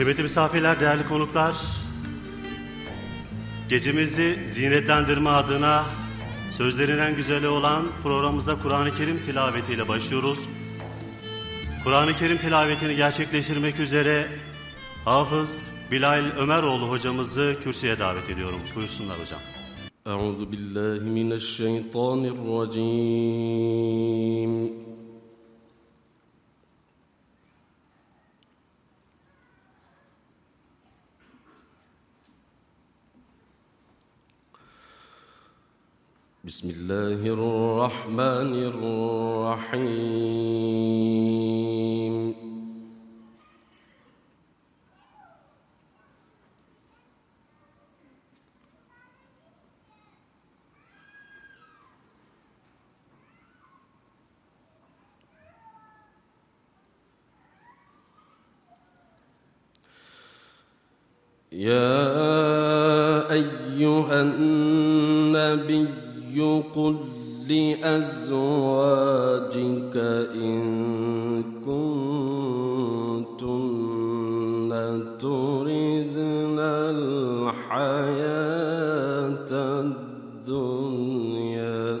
Kıymetli misafirler, değerli konuklar, gecemizi zinetlendirme adına sözlerinden güzeli olan programımıza Kur'an-ı Kerim tilavetiyle başlıyoruz. Kur'an-ı Kerim tilavetini gerçekleştirmek üzere Hafız Bilal Ömeroğlu hocamızı kürsüye davet ediyorum. Buyursunlar hocam. Euzu billahi mineşşeytanirracim. بسم الله الرحمن الرحيم. يا أيها النبي قل لأزواجك إن كنتن تردن الحياة الدنيا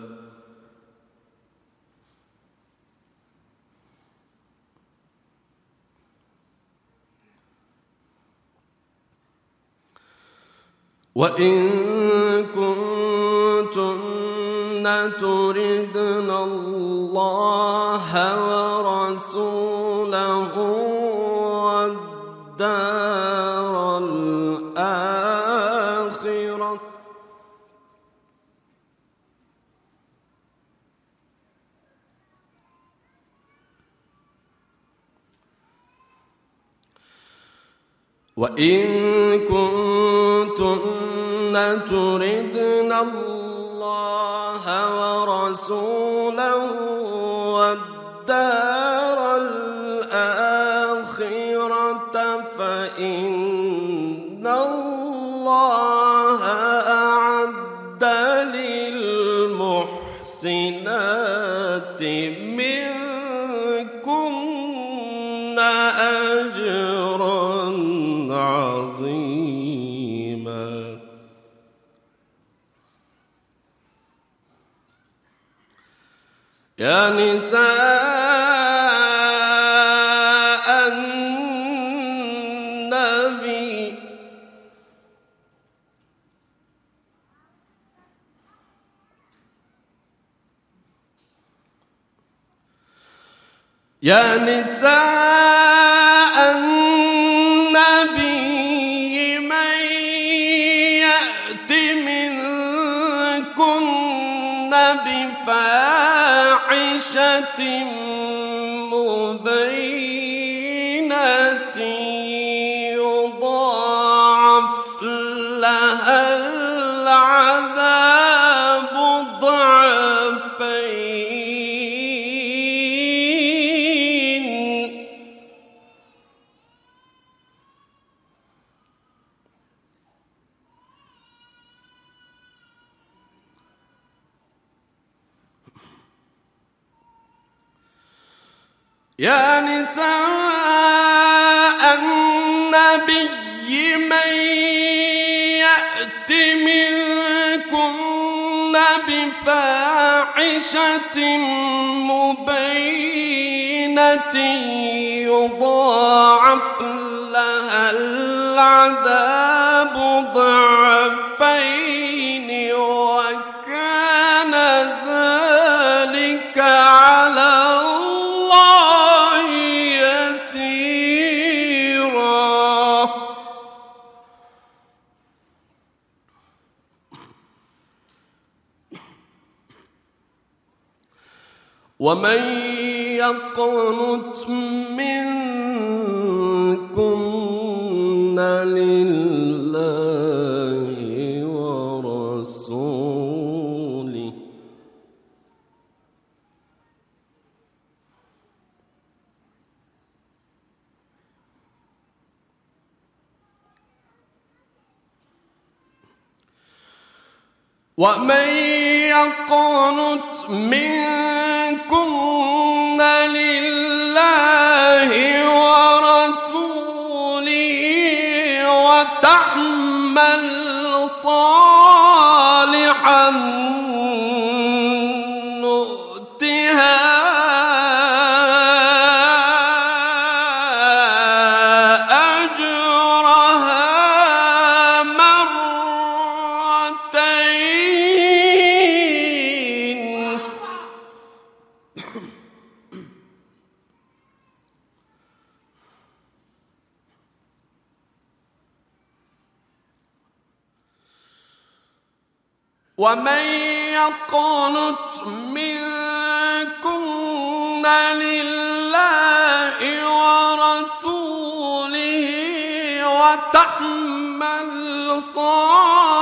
وإن كنتن تردن الله ورسوله والدار الآخرة وإن كنتن تردن الله ورسوله. يا نساء النبي. يا نساء النبي. عيشة نساء النبي من يأت منكن بفاحشة مبينة يضاعف لها العذاب ضعفين. ومن يقنت منكن لله ورسوله ومن يقنت منكن لله ورسوله وتعمل صالحا يقنت منكن لله ورسوله وتعمل صالحا.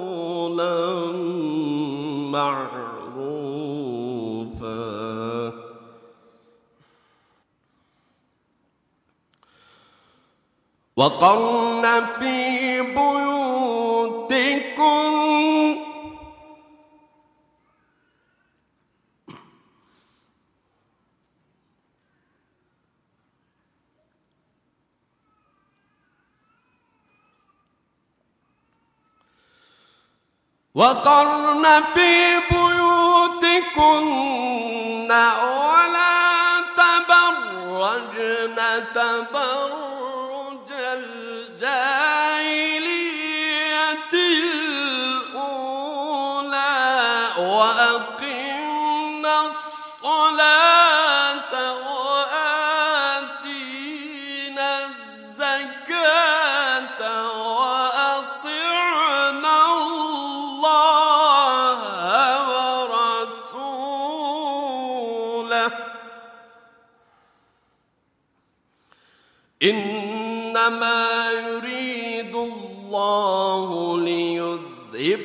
معروفا وقرن في بيوتكن وقرن في بيوتكن ولا تبرجن تبرج الجاهلية الأولى وأقمنا الصلاة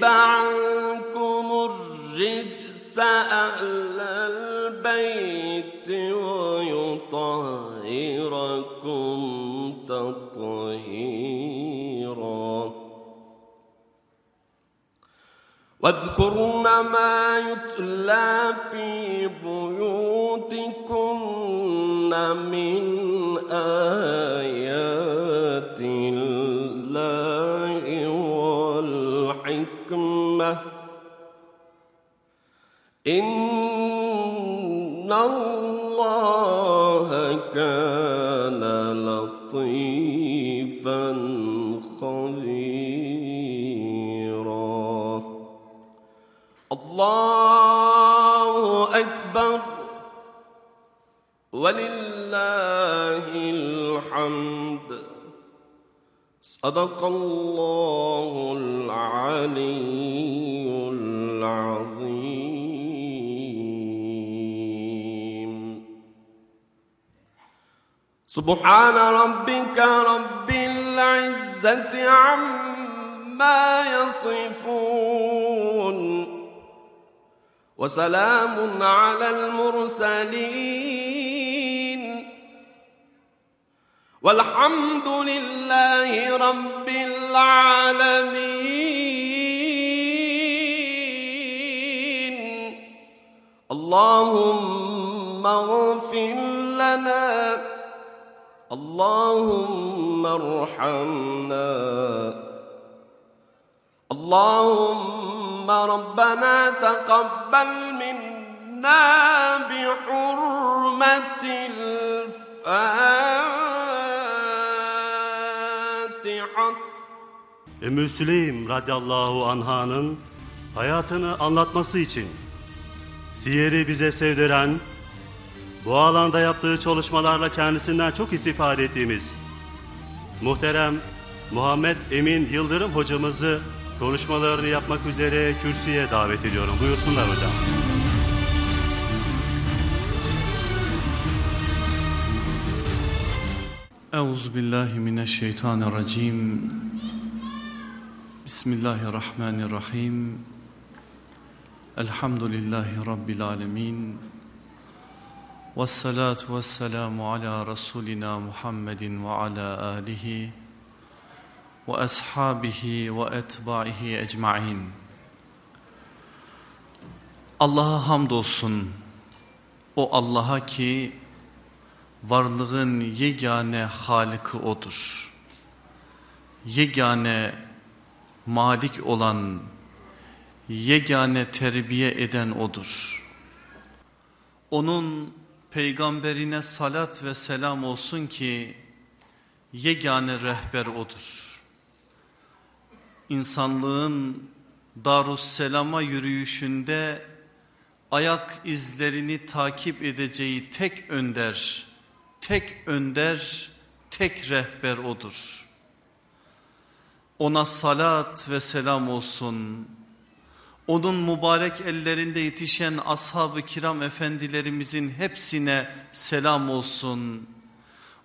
عنكم الرجس أهل البيت ويطهركم تطهيرا. واذكرن ما يتلى في بيوتكن من آيات إن الله كان لطيفا خبيرا. الله أكبر. ولله الحمد. صدق الله العلي سبحان ربك رب العزة عما يصفون وسلام على المرسلين والحمد لله رب العالمين. اللهم اغفر لنا اللهم ارحمنا اللهم ربنا تقبل منا بحرمة الفاتحة Ümmü Süleym radıyallahu anhanın hayatını anlatması için siyeri bize sevdiren, bu alanda yaptığı çalışmalarla kendisinden çok istifade ettiğimiz muhterem Muhammed Emin Yıldırım hocamızı konuşmalarını yapmak üzere kürsüye davet ediyorum. Buyursunlar hocam. Euzu billahi mineşşeytanirracim. Bismillahirrahmanirrahim. Elhamdülillahi rabbil alamin. Ves salatu vesselamu ala rasulina Muhammedin ve ala alihi ve ashabihi ve etbaihi ecmaîn. Allah'a hamdolsun. O Allah'a ki varlığın yegane haliki odur. Yegane malik olan, yegane terbiye eden odur. Onun peygamberine salat ve selam olsun ki yegane rehber odur. İnsanlığın Darusselam'a yürüyüşünde ayak izlerini takip edeceği tek önder, tek önder, tek rehber odur. Ona salat ve selam olsun. Onun mübarek ellerinde yetişen ashab-ı kiram efendilerimizin hepsine selam olsun.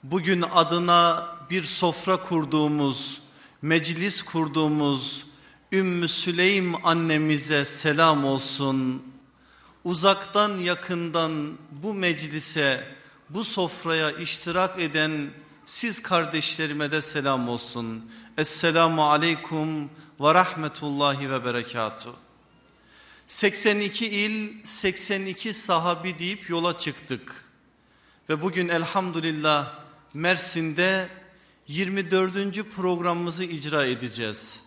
Bugün adına bir sofra kurduğumuz, meclis kurduğumuz Ümmü Süleym annemize selam olsun. Uzaktan yakından bu meclise, bu sofraya iştirak eden siz kardeşlerime de selam olsun. Esselamu aleyküm ve rahmetullahi ve berekatuhu. 82 il, 82 sahabi deyip yola çıktık. Ve bugün elhamdülillah Mersin'de 24. programımızı icra edeceğiz.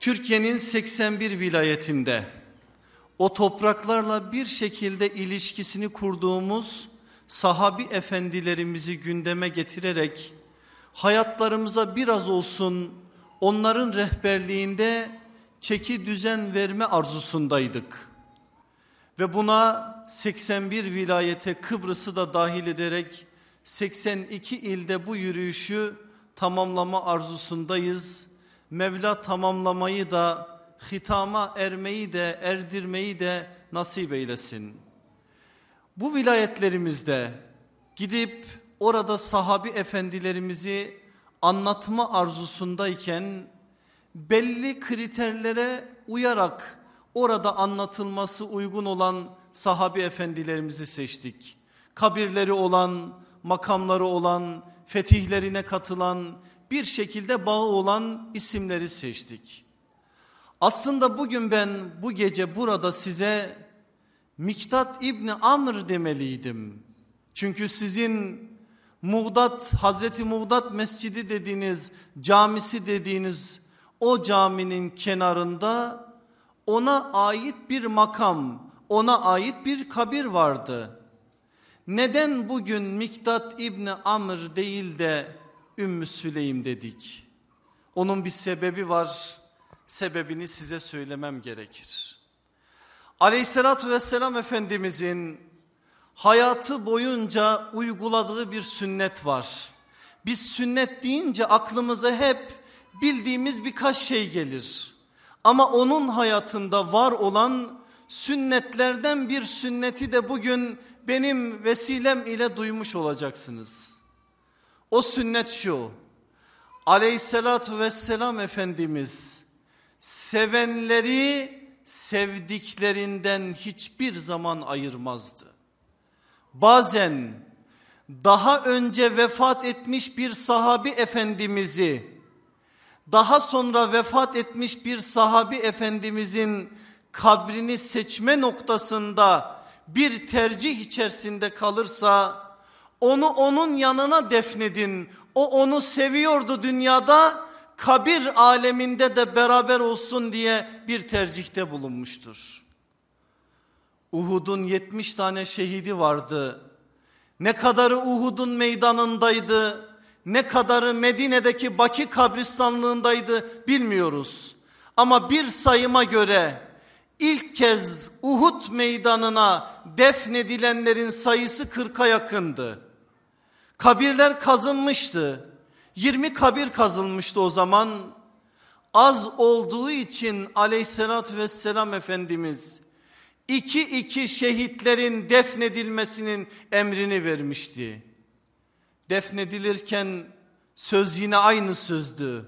Türkiye'nin 81 vilayetinde o topraklarla bir şekilde ilişkisini kurduğumuz sahabi efendilerimizi gündeme getirerek hayatlarımıza biraz olsun onların rehberliğinde çeki düzen verme arzusundaydık. Ve buna 81 vilayete Kıbrıs'ı da dahil ederek 82 ilde bu yürüyüşü tamamlama arzusundayız. Mevla tamamlamayı da hitama ermeyi de erdirmeyi de nasip eylesin. Bu vilayetlerimizde gidip orada sahabi efendilerimizi anlatma arzusundayken belli kriterlere uyarak orada anlatılması uygun olan sahabi efendilerimizi seçtik. Kabirleri olan, makamları olan, fetihlerine katılan, bir şekilde bağı olan isimleri seçtik. Aslında bugün ben bu gece burada size Miktat İbni Amr demeliydim. Çünkü sizin Muğdat, Hazreti Muğdat Mescidi dediğiniz, camisi dediğiniz o caminin kenarında ona ait bir makam, ona ait bir kabir vardı. Neden bugün Miktat İbni Amr değil de Ümmü Süleym dedik? Onun bir sebebi var. Sebebini size söylemem gerekir. Aleyhissalatü vesselam Efendimizin hayatı boyunca uyguladığı bir sünnet var. Biz sünnet deyince aklımıza hep bildiğimiz birkaç şey gelir. Ama onun hayatında var olan sünnetlerden bir sünneti de bugün benim vesilem ile duymuş olacaksınız. O sünnet şu. Aleyhissalatü vesselam Efendimiz sevenleri sevdiklerinden hiçbir zaman ayırmazdı. Bazen daha önce vefat etmiş bir sahabi efendimizi daha sonra vefat etmiş bir sahabi efendimizin kabrini seçme noktasında bir tercih içerisinde kalırsa onu onun yanına defnedin. O onu seviyordu dünyada kabir aleminde de beraber olsun diye bir tercihte bulunmuştur. Uhud'un 70 tane şehidi vardı. Ne kadarı Uhud'un meydanındaydı, ne kadarı Medine'deki Baki kabristanlığındaydı bilmiyoruz. Ama bir sayıma göre ilk kez Uhud meydanına defnedilenlerin sayısı 40'a yakındı. Kabirler kazınmıştı. 20 kabir kazılmıştı o zaman. Az olduğu için aleyhissalatü vesselam Efendimiz iki iki şehitlerin defnedilmesinin emrini vermişti. Defnedilirken söz yine aynı sözdü.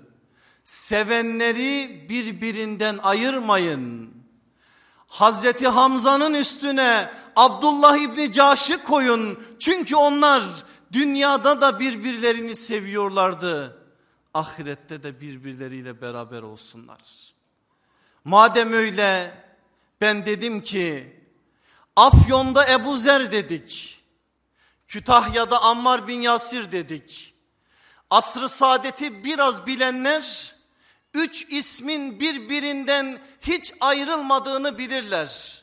Sevenleri birbirinden ayırmayın. Hazreti Hamza'nın üstüne Abdullah İbni Caş'ı koyun. Çünkü onlar dünyada da birbirlerini seviyorlardı. Ahirette de birbirleriyle beraber olsunlar. Madem öyle ben dedim ki Afyon'da Ebu Zer dedik. Kütahya'da Ammar bin Yasir dedik. Asr-ı saadeti biraz bilenler üç ismin birbirinden hiç ayrılmadığını bilirler.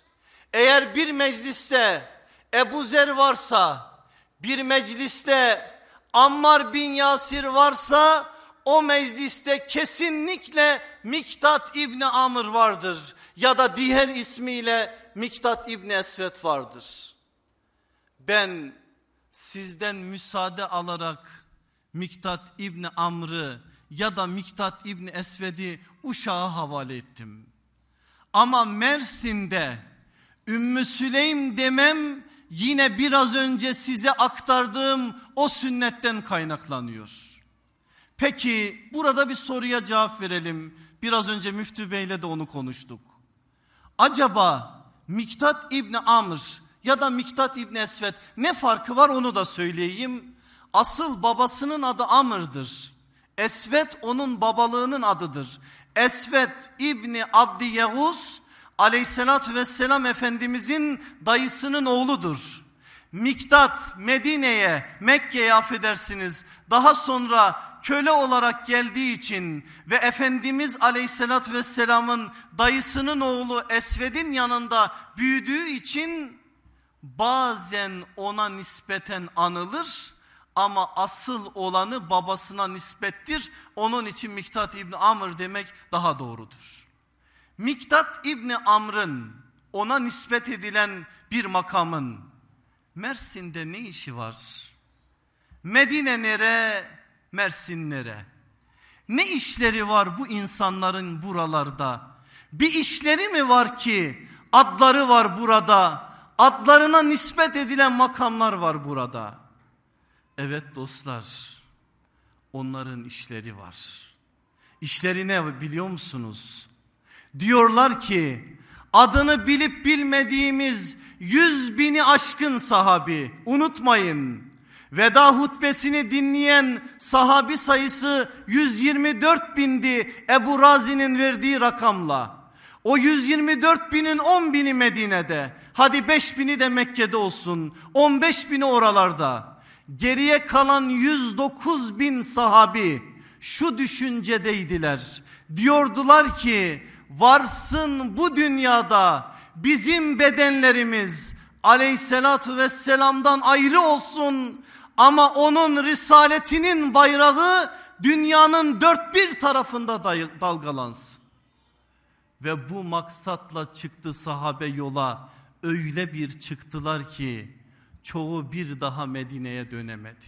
Eğer bir mecliste Ebu Zer varsa bir mecliste Ammar bin Yasir varsa o mecliste kesinlikle Miktat İbni Amr vardır ya da diğer ismiyle Miktat İbni Esvet vardır. Ben sizden müsaade alarak Miktat İbni Amr'ı ya da Miktat İbni Esved'i Uşak'a havale ettim. Ama Mersin'de Ümmü Süleym demem yine biraz önce size aktardığım o sünnetten kaynaklanıyor. Peki burada bir soruya cevap verelim. Biraz önce Müftü Bey'le de onu konuştuk. Acaba Miktat İbni Amr ya da Miktat İbni Esvet ne farkı var onu da söyleyeyim. Asıl babasının adı Amr'dır. Esvet onun babalığının adıdır. Esvet İbni Abdi Yavuz aleyhissalatü vesselam efendimizin dayısının oğludur. Miktat Medine'ye Mekke'ye affedersiniz daha sonra köle olarak geldiği için ve Efendimiz aleyhissalatü vesselamın dayısının oğlu Esved'in yanında büyüdüğü için bazen ona nispeten anılır ama asıl olanı babasına nispettir. Onun için Miktat İbni Amr demek daha doğrudur. Miktat İbni Amr'ın ona nispet edilen bir makamın Mersin'de ne işi var? Medine nere, Mersin nere? Ne işleri var bu insanların buralarda? Bir işleri mi var ki adları var burada? Adlarına nispet edilen makamlar var burada. Evet dostlar onların işleri var. İşleri ne biliyor musunuz? Diyorlar ki adını bilip bilmediğimiz yüz bini aşkın sahabi unutmayın. Veda hutbesini dinleyen sahabi sayısı 124 bindi Ebu Razi'nin verdiği rakamla. O 124 binin 10 bini Medine'de. Hadi 5 bini de Mekke'de olsun. 15 bini oralarda. Geriye kalan 109 bin sahabi şu düşüncedeydiler. Diyordular ki varsın bu dünyada bizim bedenlerimiz aleyhissalatu vesselamdan ayrı olsun ama onun risaletinin bayrağı dünyanın dört bir tarafında dalgalansın. Ve bu maksatla çıktı sahabe yola öyle bir çıktılar ki çoğu bir daha Medine'ye dönemedi.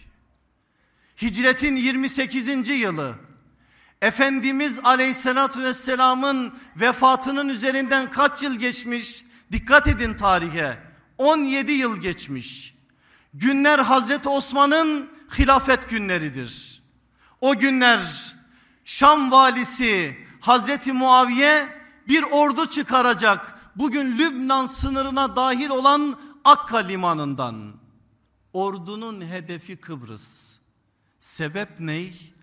Hicretin 28. yılı Efendimiz Aleyhisselatü Vesselam'ın vefatının üzerinden kaç yıl geçmiş? Dikkat edin tarihe. 17 yıl geçmiş. Günler Hazreti Osman'ın hilafet günleridir. O günler Şam valisi Hazreti Muaviye bir ordu çıkaracak. Bugün Lübnan sınırına dahil olan Akka limanından. Ordunun hedefi Kıbrıs. Sebep ney?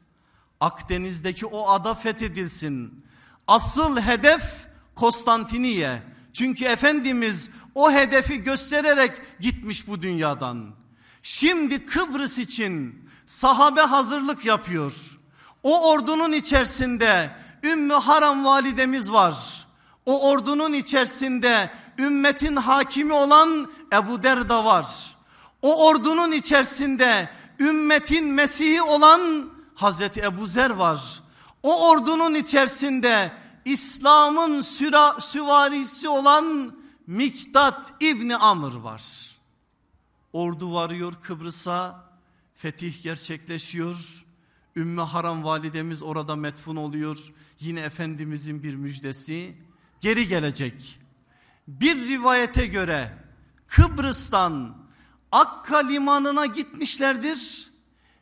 Akdeniz'deki o ada fethedilsin. Asıl hedef Konstantiniye. Çünkü Efendimiz o hedefi göstererek gitmiş bu dünyadan. Şimdi Kıbrıs için sahabe hazırlık yapıyor. O ordunun içerisinde Ümmü Haram validemiz var. O ordunun içerisinde ümmetin hakimi olan Ebu Derda var. O ordunun içerisinde ümmetin Mesih'i olan Hazreti Ebu Zer var. O ordunun içerisinde İslam'ın süvarisi olan Miktat İbni Amr var. Ordu varıyor Kıbrıs'a, fetih gerçekleşiyor. Ümmü Haram validemiz orada metfun oluyor. Yine Efendimizin bir müjdesi geri gelecek. Bir rivayete göre Kıbrıs'tan Akka limanına gitmişlerdir.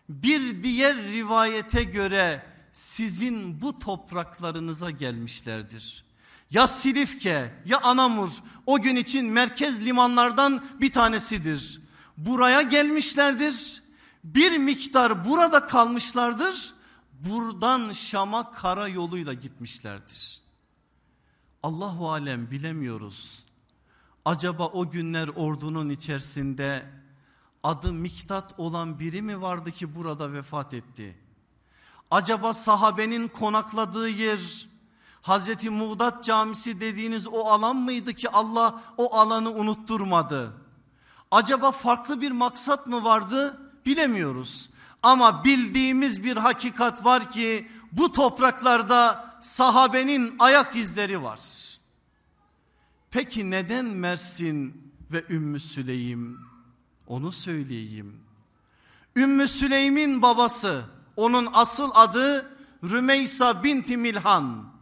Bir diğer rivayete göre sizin bu topraklarınıza gelmişlerdir. Ya Silifke ya Anamur o gün için merkez limanlardan bir tanesidir. Buraya gelmişlerdir. Bir miktar burada kalmışlardır. Buradan Şam'a kara yoluyla gitmişlerdir. Allahu alem bilemiyoruz. Acaba o günler ordunun içerisinde adı Miktat olan biri mi vardı ki burada vefat etti? Acaba sahabenin konakladığı yer Hazreti Muğdat Camisi dediğiniz o alan mıydı ki Allah o alanı unutturmadı? Acaba farklı bir maksat mı vardı? Bilemiyoruz. Ama bildiğimiz bir hakikat var ki bu topraklarda sahabenin ayak izleri var. Peki neden Mersin ve Ümmü Süleym? Onu söyleyeyim. Ümmü Süleym'in babası onun asıl adı Rümeysa binti Milhan.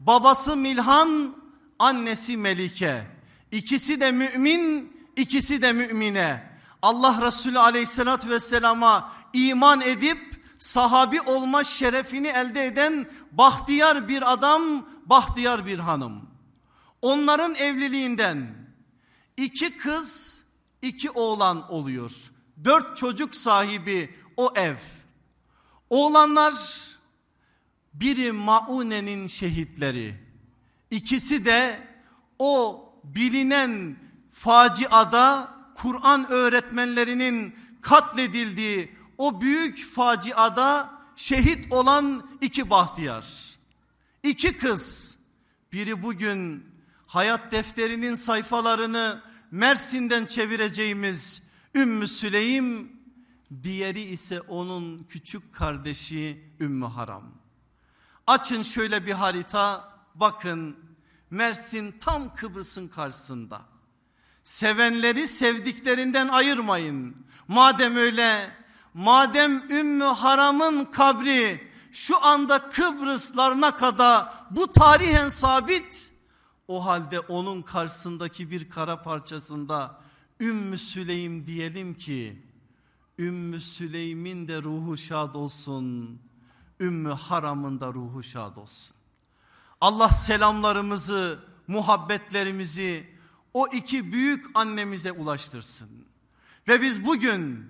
Babası Milhan, annesi Melike. İkisi de mümin, ikisi de mümine. Allah Resulü aleyhissalatü vesselama iman edip sahabi olma şerefini elde eden bahtiyar bir adam, bahtiyar bir hanım. Onların evliliğinden iki kız, iki oğlan oluyor. Dört çocuk sahibi o ev. Oğlanlar biri Maune'nin şehitleri. İkisi de o bilinen faciada Kur'an öğretmenlerinin katledildiği o büyük faciada şehit olan iki bahtiyar. İki kız biri bugün hayat defterinin sayfalarını Mersin'den çevireceğimiz Ümmü Süleym diğeri ise onun küçük kardeşi Ümmü Haram. Açın şöyle bir harita bakın Mersin tam Kıbrıs'ın karşısında. Sevenleri sevdiklerinden ayırmayın. Madem öyle madem Ümmü Haram'ın kabri şu anda Kıbrıslarına kadar bu tarihen sabit o halde onun karşısındaki bir kara parçasında Ümmü Süleym diyelim ki Ümmü Süleym'in de ruhu şad olsun. Ümmü Haram'ın da ruhu şad olsun. Allah selamlarımızı, muhabbetlerimizi o iki büyük annemize ulaştırsın. Ve biz bugün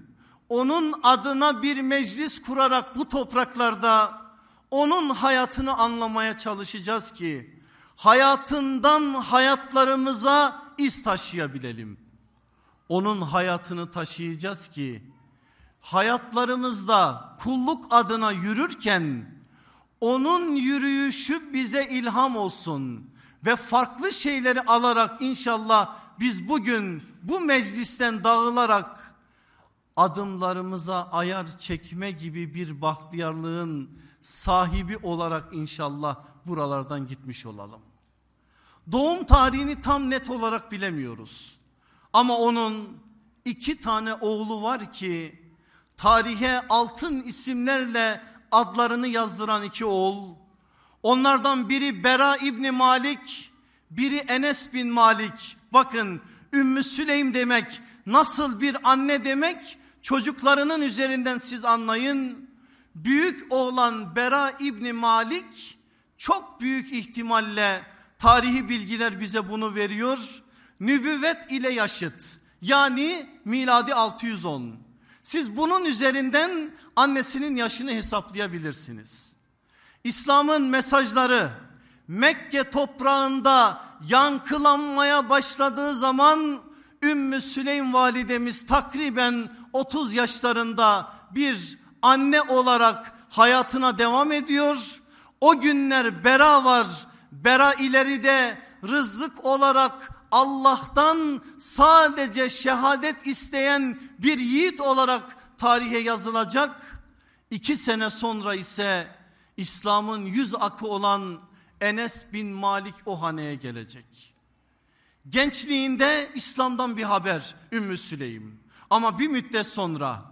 onun adına bir meclis kurarak bu topraklarda onun hayatını anlamaya çalışacağız ki hayatından hayatlarımıza iz taşıyabilelim. Onun hayatını taşıyacağız ki hayatlarımızda kulluk adına yürürken onun yürüyüşü bize ilham olsun ve farklı şeyleri alarak inşallah biz bugün bu meclisten dağılarak adımlarımıza ayar çekme gibi bir bahtiyarlığın sahibi olarak inşallah buralardan gitmiş olalım. Doğum tarihini tam net olarak bilemiyoruz. Ama onun iki tane oğlu var ki tarihe altın isimlerle adlarını yazdıran iki oğul. Onlardan biri Bera İbni Malik, biri Enes bin Malik. Bakın Ümmü Süleym demek nasıl bir anne demek? çocuklarının üzerinden siz anlayın. Büyük oğlan Bera İbni Malik çok büyük ihtimalle tarihi bilgiler bize bunu veriyor. Nübüvvet ile yaşıt yani miladi 610. Siz bunun üzerinden annesinin yaşını hesaplayabilirsiniz. İslam'ın mesajları Mekke toprağında yankılanmaya başladığı zaman Ümmü Süleym validemiz takriben 30 yaşlarında bir anne olarak hayatına devam ediyor. O günler bera var. Bera ileride rızık olarak Allah'tan sadece şehadet isteyen bir yiğit olarak tarihe yazılacak. İki sene sonra ise İslam'ın yüz akı olan Enes bin Malik o haneye gelecek. Gençliğinde İslam'dan bir haber Ümmü Süleym. Ama bir müddet sonra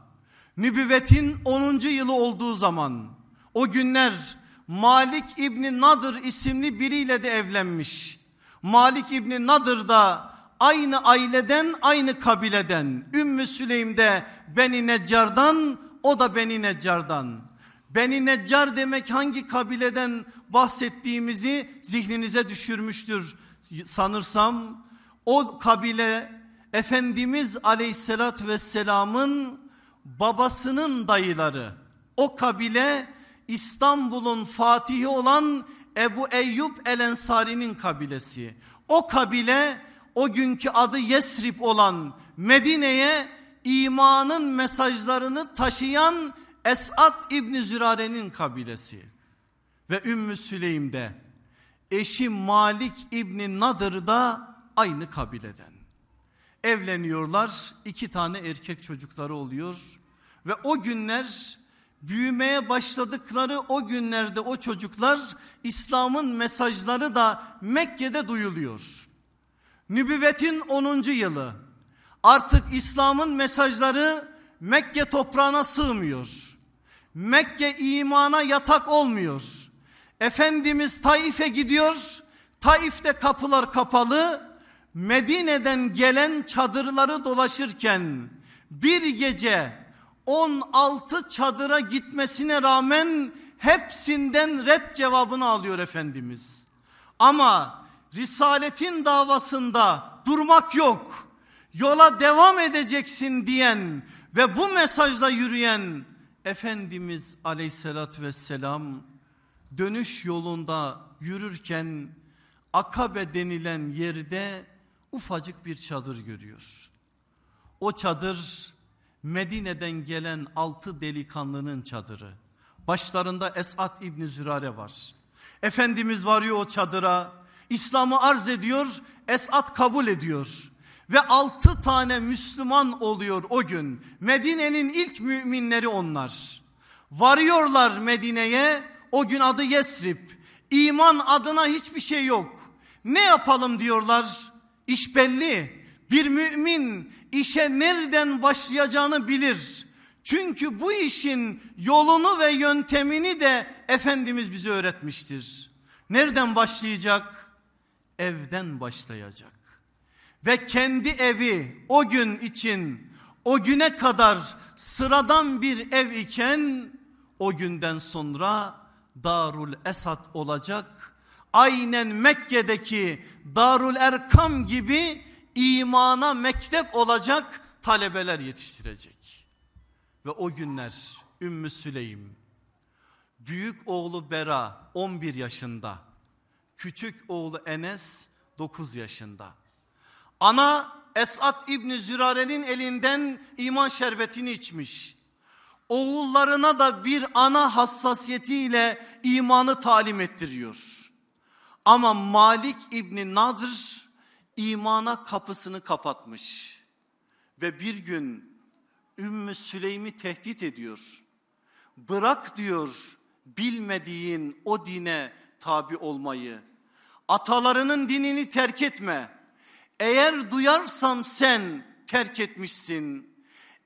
nübüvvetin 10. yılı olduğu zaman o günler Malik İbni Nadır isimli biriyle de evlenmiş. Malik İbni Nadır da aynı aileden aynı kabileden Ümmü Süleym de Beni Neccar'dan o da Beni Neccar'dan. Beni Neccar demek hangi kabileden bahsettiğimizi zihninize düşürmüştür sanırsam. O kabile Efendimiz aleyhissalat vesselamın babasının dayıları. O kabile İstanbul'un fatihi olan Ebu Eyyub El Ensari'nin kabilesi. O kabile o günkü adı Yesrib olan Medine'ye imanın mesajlarını taşıyan Esat İbni Zürare'nin kabilesi. Ve Ümmü Süleym de eşi Malik İbni Nadır da aynı kabileden. Evleniyorlar iki tane erkek çocukları oluyor ve o günler büyümeye başladıkları o günlerde o çocuklar İslam'ın mesajları da Mekke'de duyuluyor. Nübüvvetin 10. yılı artık İslam'ın mesajları Mekke toprağına sığmıyor. Mekke imana yatak olmuyor. Efendimiz Taif'e gidiyor. Taif'te kapılar kapalı. Medine'den gelen çadırları dolaşırken bir gece 16 çadıra gitmesine rağmen hepsinden red cevabını alıyor Efendimiz. Ama Risaletin davasında durmak yok. Yola devam edeceksin diyen ve bu mesajla yürüyen Efendimiz aleyhissalatü vesselam dönüş yolunda yürürken Akabe denilen yerde ufacık bir çadır görüyor. O çadır Medine'den gelen altı delikanlının çadırı. Başlarında Esat İbni Zürare var. Efendimiz varıyor o çadıra. İslam'ı arz ediyor. Esat kabul ediyor. Ve altı tane Müslüman oluyor o gün. Medine'nin ilk müminleri onlar. Varıyorlar Medine'ye. O gün adı Yesrib. İman adına hiçbir şey yok. Ne yapalım diyorlar. İş belli. Bir mümin işe nereden başlayacağını bilir. Çünkü bu işin yolunu ve yöntemini de Efendimiz bize öğretmiştir. Nereden başlayacak? Evden başlayacak. Ve kendi evi o gün için o güne kadar sıradan bir ev iken o günden sonra Darul Esad olacak. Aynen Mekke'deki Darul Erkam gibi imana mektep olacak talebeler yetiştirecek. Ve o günler Ümmü Süleym, büyük oğlu Bera 11 yaşında, küçük oğlu Enes 9 yaşında. Ana Esat İbni Zürare'nin elinden iman şerbetini içmiş. Oğullarına da bir ana hassasiyetiyle imanı talim ettiriyor. Ama Malik İbni Nadır imana kapısını kapatmış. Ve bir gün Ümmü Süleym'i tehdit ediyor. Bırak diyor bilmediğin o dine tabi olmayı. Atalarının dinini terk etme. Eğer duyarsam sen terk etmişsin.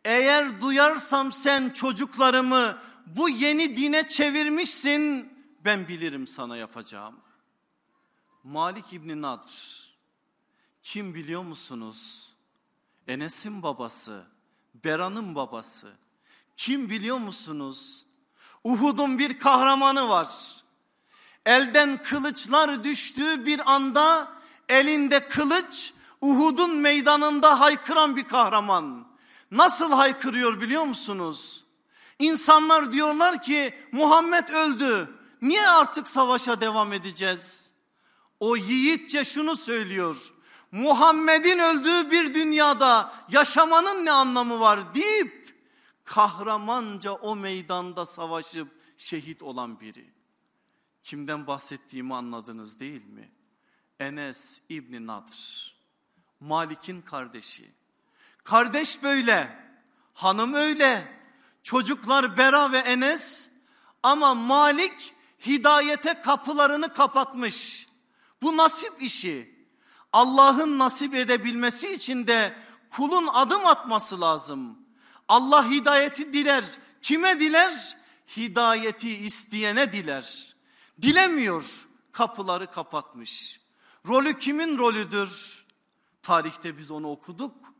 Eğer duyarsam sen çocuklarımı bu yeni dine çevirmişsin. Ben bilirim sana yapacağım. Malik İbni Nadr kim biliyor musunuz? Enes'in babası Bera'nın babası. Kim biliyor musunuz? Uhud'un bir kahramanı var. Elden kılıçlar düştüğü bir anda elinde kılıç Uhud'un meydanında haykıran bir kahraman. Nasıl haykırıyor biliyor musunuz? İnsanlar diyorlar ki Muhammed öldü. Niye artık savaşa devam edeceğiz? O yiğitçe şunu söylüyor. Muhammed'in öldüğü bir dünyada yaşamanın ne anlamı var deyip kahramanca o meydanda savaşıp şehit olan biri. Kimden bahsettiğimi anladınız değil mi? Enes İbni Nadr. Malik'in kardeşi. Kardeş böyle, hanım öyle, çocuklar Bera ve Enes ama Malik hidayete kapılarını kapatmış. Bu nasip işi. Allah'ın nasip edebilmesi için de kulun adım atması lazım. Allah hidayeti diler. Kime diler? Hidayeti isteyene diler. Dilemiyor. Kapıları kapatmış. Rolü kimin rolüdür? Tarihte biz onu okuduk.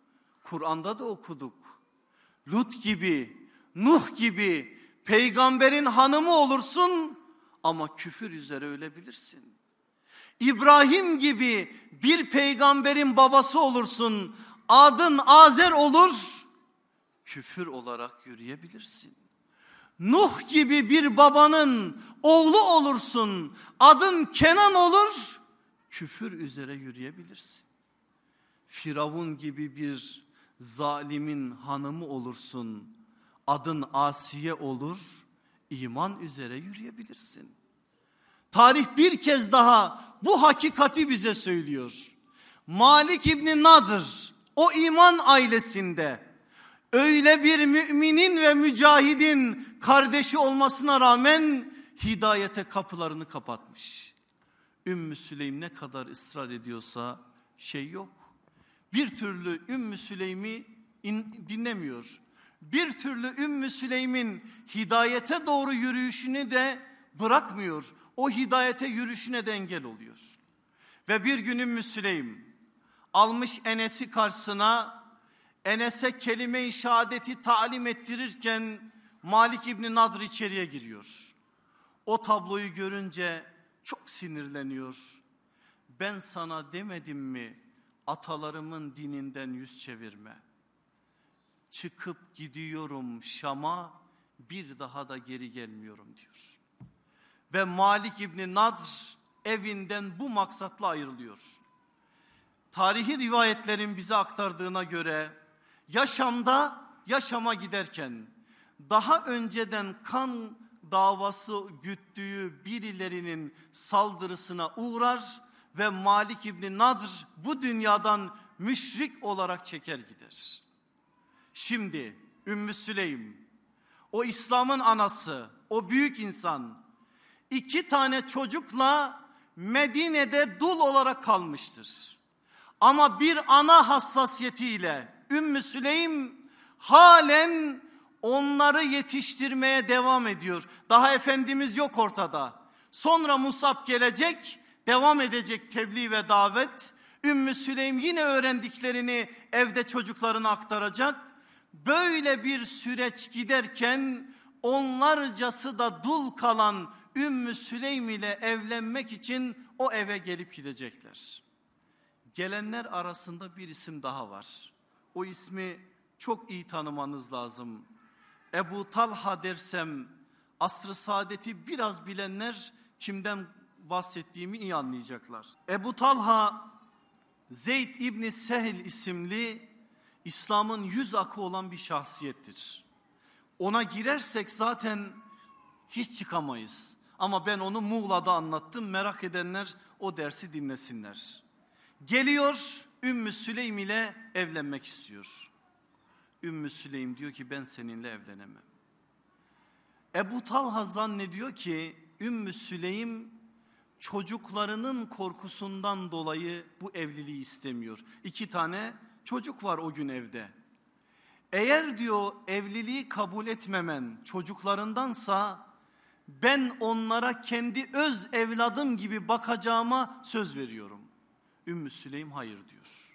Kur'an'da da okuduk. Lut gibi, Nuh gibi peygamberin hanımı olursun ama küfür üzere ölebilirsin. İbrahim gibi bir peygamberin babası olursun. Adın Azer olur. Küfür olarak yürüyebilirsin. Nuh gibi bir babanın oğlu olursun. Adın Kenan olur. Küfür üzere yürüyebilirsin. Firavun gibi bir zalimin hanımı olursun. Adın Asiye olur. iman üzere yürüyebilirsin. Tarih bir kez daha bu hakikati bize söylüyor. Malik İbni Nadır o iman ailesinde öyle bir müminin ve mücahidin kardeşi olmasına rağmen hidayete kapılarını kapatmış. Ümmü Süleym ne kadar ısrar ediyorsa şey yok. Bir türlü Ümmü Süleym'i dinlemiyor. Bir türlü Ümmü Süleym'in hidayete doğru yürüyüşünü de bırakmıyor o hidayete yürüyüşüne de engel oluyor. Ve bir gün Ümmü Süleym almış Enes'i karşısına Enes'e kelime-i şehadeti talim ettirirken Malik İbni Nadr içeriye giriyor. O tabloyu görünce çok sinirleniyor. Ben sana demedim mi atalarımın dininden yüz çevirme. Çıkıp gidiyorum Şam'a bir daha da geri gelmiyorum diyor ve Malik İbni Nadr evinden bu maksatla ayrılıyor. Tarihi rivayetlerin bize aktardığına göre yaşamda yaşama giderken daha önceden kan davası güttüğü birilerinin saldırısına uğrar ve Malik İbni Nadr bu dünyadan müşrik olarak çeker gider. Şimdi Ümmü Süleym o İslam'ın anası o büyük insan iki tane çocukla Medine'de dul olarak kalmıştır. Ama bir ana hassasiyetiyle Ümmü Süleym halen onları yetiştirmeye devam ediyor. Daha Efendimiz yok ortada. Sonra Musab gelecek, devam edecek tebliğ ve davet. Ümmü Süleym yine öğrendiklerini evde çocuklarına aktaracak. Böyle bir süreç giderken onlarcası da dul kalan Ümmü Süleym ile evlenmek için o eve gelip gidecekler. Gelenler arasında bir isim daha var. O ismi çok iyi tanımanız lazım. Ebu Talha dersem asr-ı saadeti biraz bilenler kimden bahsettiğimi iyi anlayacaklar. Ebu Talha Zeyd İbni Sehl isimli İslam'ın yüz akı olan bir şahsiyettir. Ona girersek zaten hiç çıkamayız. Ama ben onu Muğla'da anlattım. Merak edenler o dersi dinlesinler. Geliyor Ümmü Süleym ile evlenmek istiyor. Ümmü Süleym diyor ki ben seninle evlenemem. Ebu Talha zannediyor ki Ümmü Süleym çocuklarının korkusundan dolayı bu evliliği istemiyor. İki tane çocuk var o gün evde. Eğer diyor evliliği kabul etmemen çocuklarındansa ben onlara kendi öz evladım gibi bakacağıma söz veriyorum. Ümmü Süleym hayır diyor.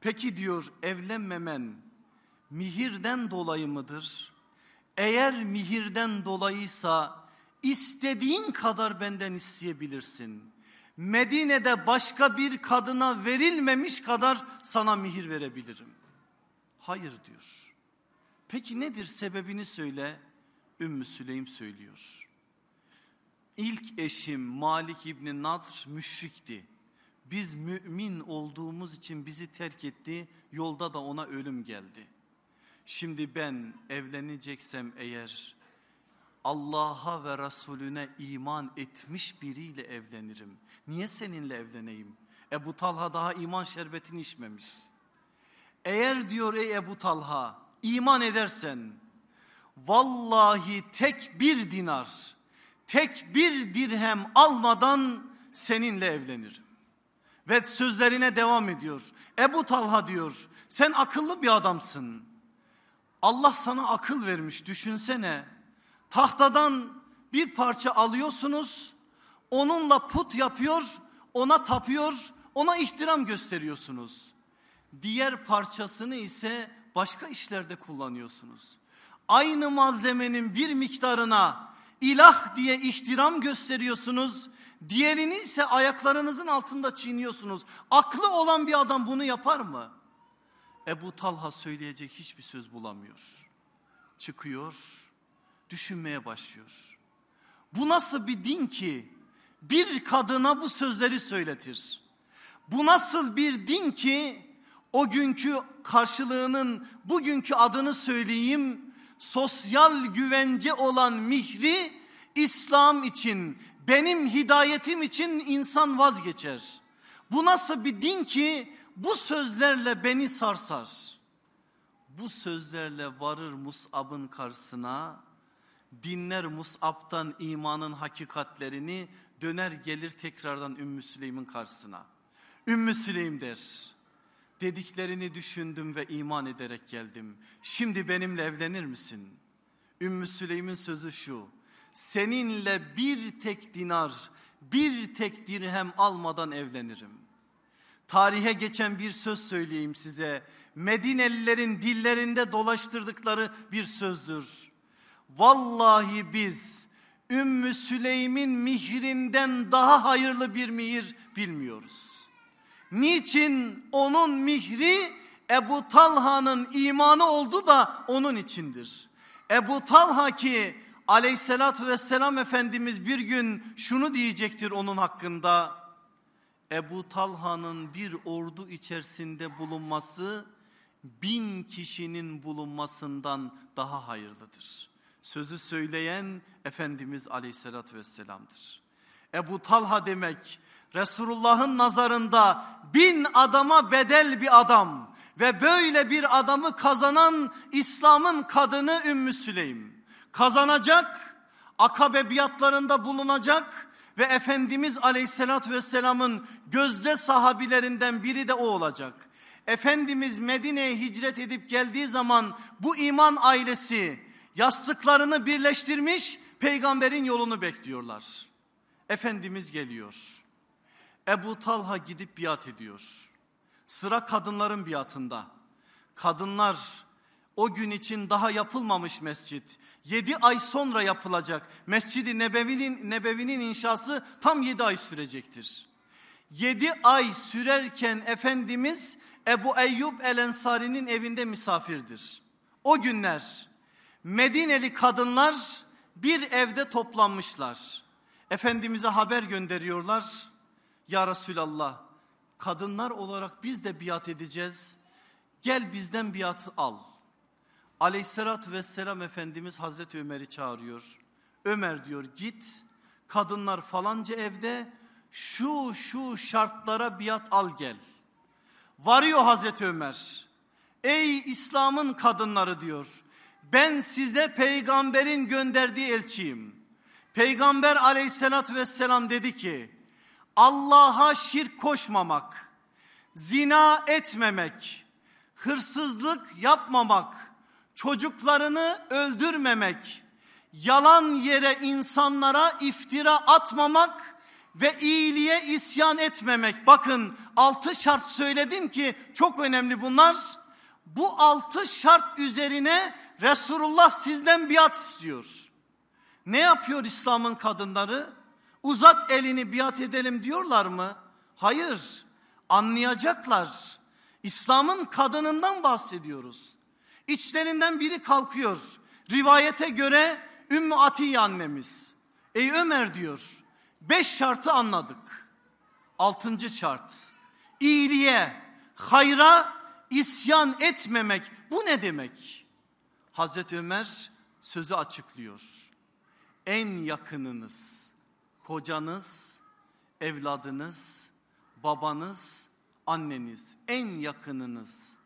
Peki diyor evlenmemen mihirden dolayı mıdır? Eğer mihirden dolayıysa istediğin kadar benden isteyebilirsin. Medine'de başka bir kadına verilmemiş kadar sana mihir verebilirim. Hayır diyor. Peki nedir sebebini söyle. Ümmü Süleym söylüyor. İlk eşim Malik İbni Nadr müşrikti. Biz mümin olduğumuz için bizi terk etti. Yolda da ona ölüm geldi. Şimdi ben evleneceksem eğer Allah'a ve Resulüne iman etmiş biriyle evlenirim. Niye seninle evleneyim? Ebu Talha daha iman şerbetini içmemiş. Eğer diyor ey Ebu Talha iman edersen vallahi tek bir dinar, tek bir dirhem almadan seninle evlenirim. Ve sözlerine devam ediyor. Ebu Talha diyor sen akıllı bir adamsın. Allah sana akıl vermiş düşünsene. Tahtadan bir parça alıyorsunuz. Onunla put yapıyor, ona tapıyor, ona ihtiram gösteriyorsunuz. Diğer parçasını ise başka işlerde kullanıyorsunuz. Aynı malzemenin bir miktarına ilah diye ihtiram gösteriyorsunuz. Diğerini ise ayaklarınızın altında çiğniyorsunuz. Aklı olan bir adam bunu yapar mı? Ebu Talha söyleyecek hiçbir söz bulamıyor. Çıkıyor, düşünmeye başlıyor. Bu nasıl bir din ki bir kadına bu sözleri söyletir? Bu nasıl bir din ki o günkü karşılığının bugünkü adını söyleyeyim sosyal güvence olan mihri İslam için benim hidayetim için insan vazgeçer. Bu nasıl bir din ki bu sözlerle beni sarsar. Bu sözlerle varır Mus'ab'ın karşısına dinler Mus'ab'tan imanın hakikatlerini döner gelir tekrardan Ümmü Süleym'in karşısına. Ümmü Süleym der dediklerini düşündüm ve iman ederek geldim. Şimdi benimle evlenir misin? Ümmü Süleym'in sözü şu. Seninle bir tek dinar, bir tek dirhem almadan evlenirim. Tarihe geçen bir söz söyleyeyim size. Medinelilerin dillerinde dolaştırdıkları bir sözdür. Vallahi biz Ümmü Süleym'in mihrinden daha hayırlı bir mihir bilmiyoruz. Niçin onun mihri Ebu Talha'nın imanı oldu da onun içindir. Ebu Talha ki aleyhissalatü vesselam Efendimiz bir gün şunu diyecektir onun hakkında. Ebu Talha'nın bir ordu içerisinde bulunması bin kişinin bulunmasından daha hayırlıdır. Sözü söyleyen Efendimiz aleyhissalatü vesselam'dır. Ebu Talha demek Resulullah'ın nazarında bin adama bedel bir adam ve böyle bir adamı kazanan İslam'ın kadını Ümmü Süleym. Kazanacak, akabe biatlarında bulunacak ve Efendimiz Aleyhisselatü Vesselam'ın gözde sahabilerinden biri de o olacak. Efendimiz Medine'ye hicret edip geldiği zaman bu iman ailesi yastıklarını birleştirmiş peygamberin yolunu bekliyorlar. Efendimiz geliyor. Ebu Talha gidip biat ediyor. Sıra kadınların biatında. Kadınlar o gün için daha yapılmamış mescit. Yedi ay sonra yapılacak. Mescidi Nebevi'nin Nebevi'nin inşası tam yedi ay sürecektir. Yedi ay sürerken Efendimiz Ebu Eyyub El Ensari'nin evinde misafirdir. O günler Medineli kadınlar bir evde toplanmışlar. Efendimiz'e haber gönderiyorlar. Ya Resulallah kadınlar olarak biz de biat edeceğiz. Gel bizden biat al. Aleyhissalatü vesselam Efendimiz Hazreti Ömer'i çağırıyor. Ömer diyor git kadınlar falanca evde şu şu şartlara biat al gel. Varıyor Hazreti Ömer. Ey İslam'ın kadınları diyor. Ben size peygamberin gönderdiği elçiyim. Peygamber aleyhissalatü vesselam dedi ki Allah'a şirk koşmamak, zina etmemek, hırsızlık yapmamak, çocuklarını öldürmemek, yalan yere insanlara iftira atmamak ve iyiliğe isyan etmemek. Bakın altı şart söyledim ki çok önemli bunlar. Bu altı şart üzerine Resulullah sizden biat istiyor. Ne yapıyor İslam'ın kadınları? Uzat elini biat edelim diyorlar mı? Hayır. Anlayacaklar. İslam'ın kadınından bahsediyoruz. İçlerinden biri kalkıyor. Rivayete göre Ümmü Atiye annemiz. Ey Ömer diyor. Beş şartı anladık. Altıncı şart. İyiliğe, hayra isyan etmemek. Bu ne demek? Hazreti Ömer sözü açıklıyor. En yakınınız, kocanız, evladınız, babanız, anneniz, en yakınınız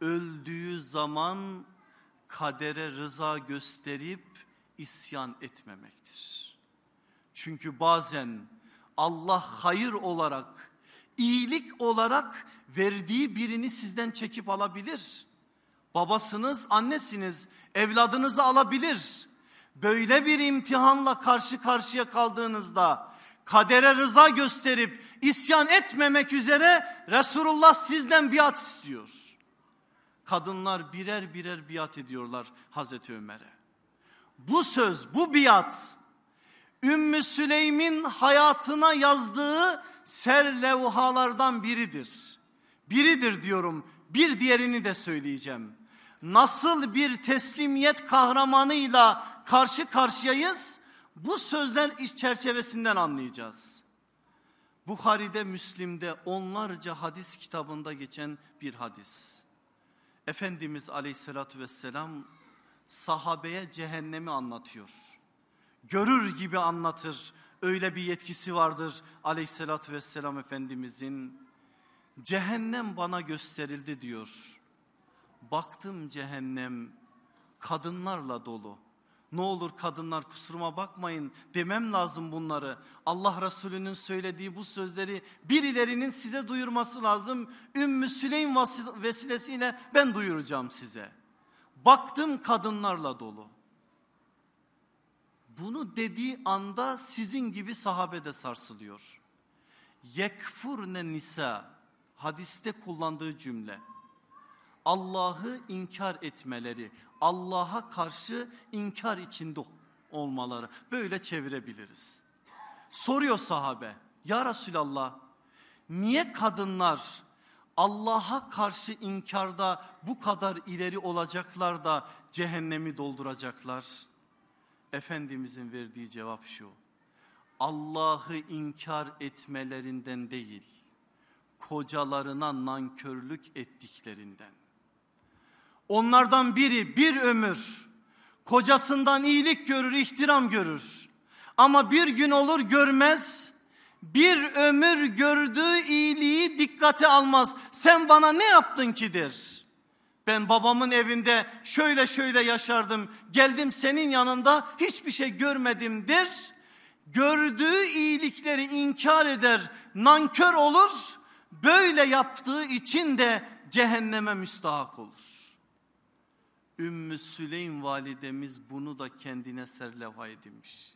öldüğü zaman kadere rıza gösterip isyan etmemektir. Çünkü bazen Allah hayır olarak, iyilik olarak verdiği birini sizden çekip alabilir. Babasınız, annesiniz, evladınızı alabilir. Böyle bir imtihanla karşı karşıya kaldığınızda kadere rıza gösterip isyan etmemek üzere Resulullah sizden biat istiyor. Kadınlar birer birer biat ediyorlar Hazreti Ömer'e. Bu söz, bu biat Ümmü Süleym'in hayatına yazdığı serlevhalardan biridir. Biridir diyorum. Bir diğerini de söyleyeceğim. Nasıl bir teslimiyet kahramanıyla karşı karşıyayız? Bu sözler iç çerçevesinden anlayacağız. Bukhari'de, Müslim'de onlarca hadis kitabında geçen bir hadis. Efendimiz aleyhissalatü vesselam sahabeye cehennemi anlatıyor. Görür gibi anlatır. Öyle bir yetkisi vardır aleyhissalatü vesselam Efendimizin. Cehennem bana gösterildi diyor. Baktım cehennem kadınlarla dolu. Ne olur kadınlar kusuruma bakmayın demem lazım bunları. Allah Resulü'nün söylediği bu sözleri birilerinin size duyurması lazım. Ümmü Süleym vesilesiyle ben duyuracağım size. Baktım kadınlarla dolu. Bunu dediği anda sizin gibi sahabe de sarsılıyor. Yekfurne nisa hadiste kullandığı cümle. Allah'ı inkar etmeleri, Allah'a karşı inkar içinde olmaları böyle çevirebiliriz. Soruyor sahabe ya Resulallah niye kadınlar Allah'a karşı inkarda bu kadar ileri olacaklar da cehennemi dolduracaklar? Efendimizin verdiği cevap şu. Allah'ı inkar etmelerinden değil, kocalarına nankörlük ettiklerinden. Onlardan biri bir ömür kocasından iyilik görür, ihtiram görür. Ama bir gün olur görmez, bir ömür gördüğü iyiliği dikkate almaz. Sen bana ne yaptın ki der. Ben babamın evinde şöyle şöyle yaşardım. Geldim senin yanında hiçbir şey görmedim der. Gördüğü iyilikleri inkar eder, nankör olur. Böyle yaptığı için de cehenneme müstahak olur. Ümmü Süleym validemiz bunu da kendine serlevha edinmiş.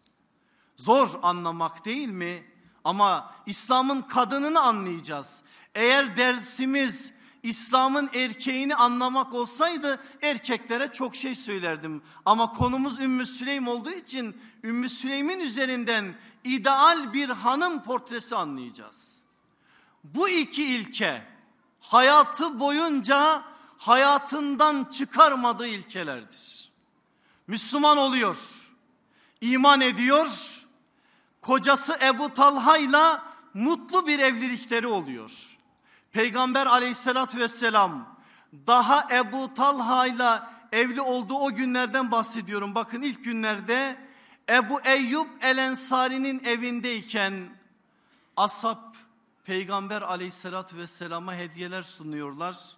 Zor anlamak değil mi? Ama İslam'ın kadınını anlayacağız. Eğer dersimiz İslam'ın erkeğini anlamak olsaydı erkeklere çok şey söylerdim. Ama konumuz Ümmü Süleym olduğu için Ümmü Süleym'in üzerinden ideal bir hanım portresi anlayacağız. Bu iki ilke hayatı boyunca hayatından çıkarmadığı ilkelerdir. Müslüman oluyor, iman ediyor, kocası Ebu Talha ile mutlu bir evlilikleri oluyor. Peygamber aleyhissalatü vesselam daha Ebu Talha ile evli olduğu o günlerden bahsediyorum. Bakın ilk günlerde Ebu Eyyub El Ensari'nin evindeyken ashab Peygamber aleyhissalatü vesselama hediyeler sunuyorlar.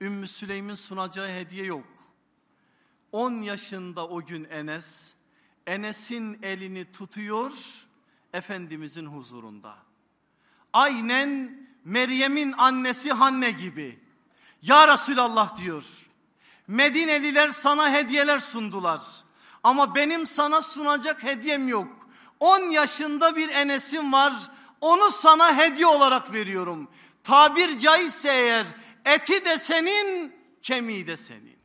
Ümmü Süleym'in sunacağı hediye yok. 10 yaşında o gün Enes, Enes'in elini tutuyor Efendimizin huzurunda. Aynen Meryem'in annesi Hanne gibi. Ya Resulallah diyor. Medineliler sana hediyeler sundular. Ama benim sana sunacak hediyem yok. 10 yaşında bir Enes'im var. Onu sana hediye olarak veriyorum. Tabir caizse eğer eti de senin, kemiği de senin.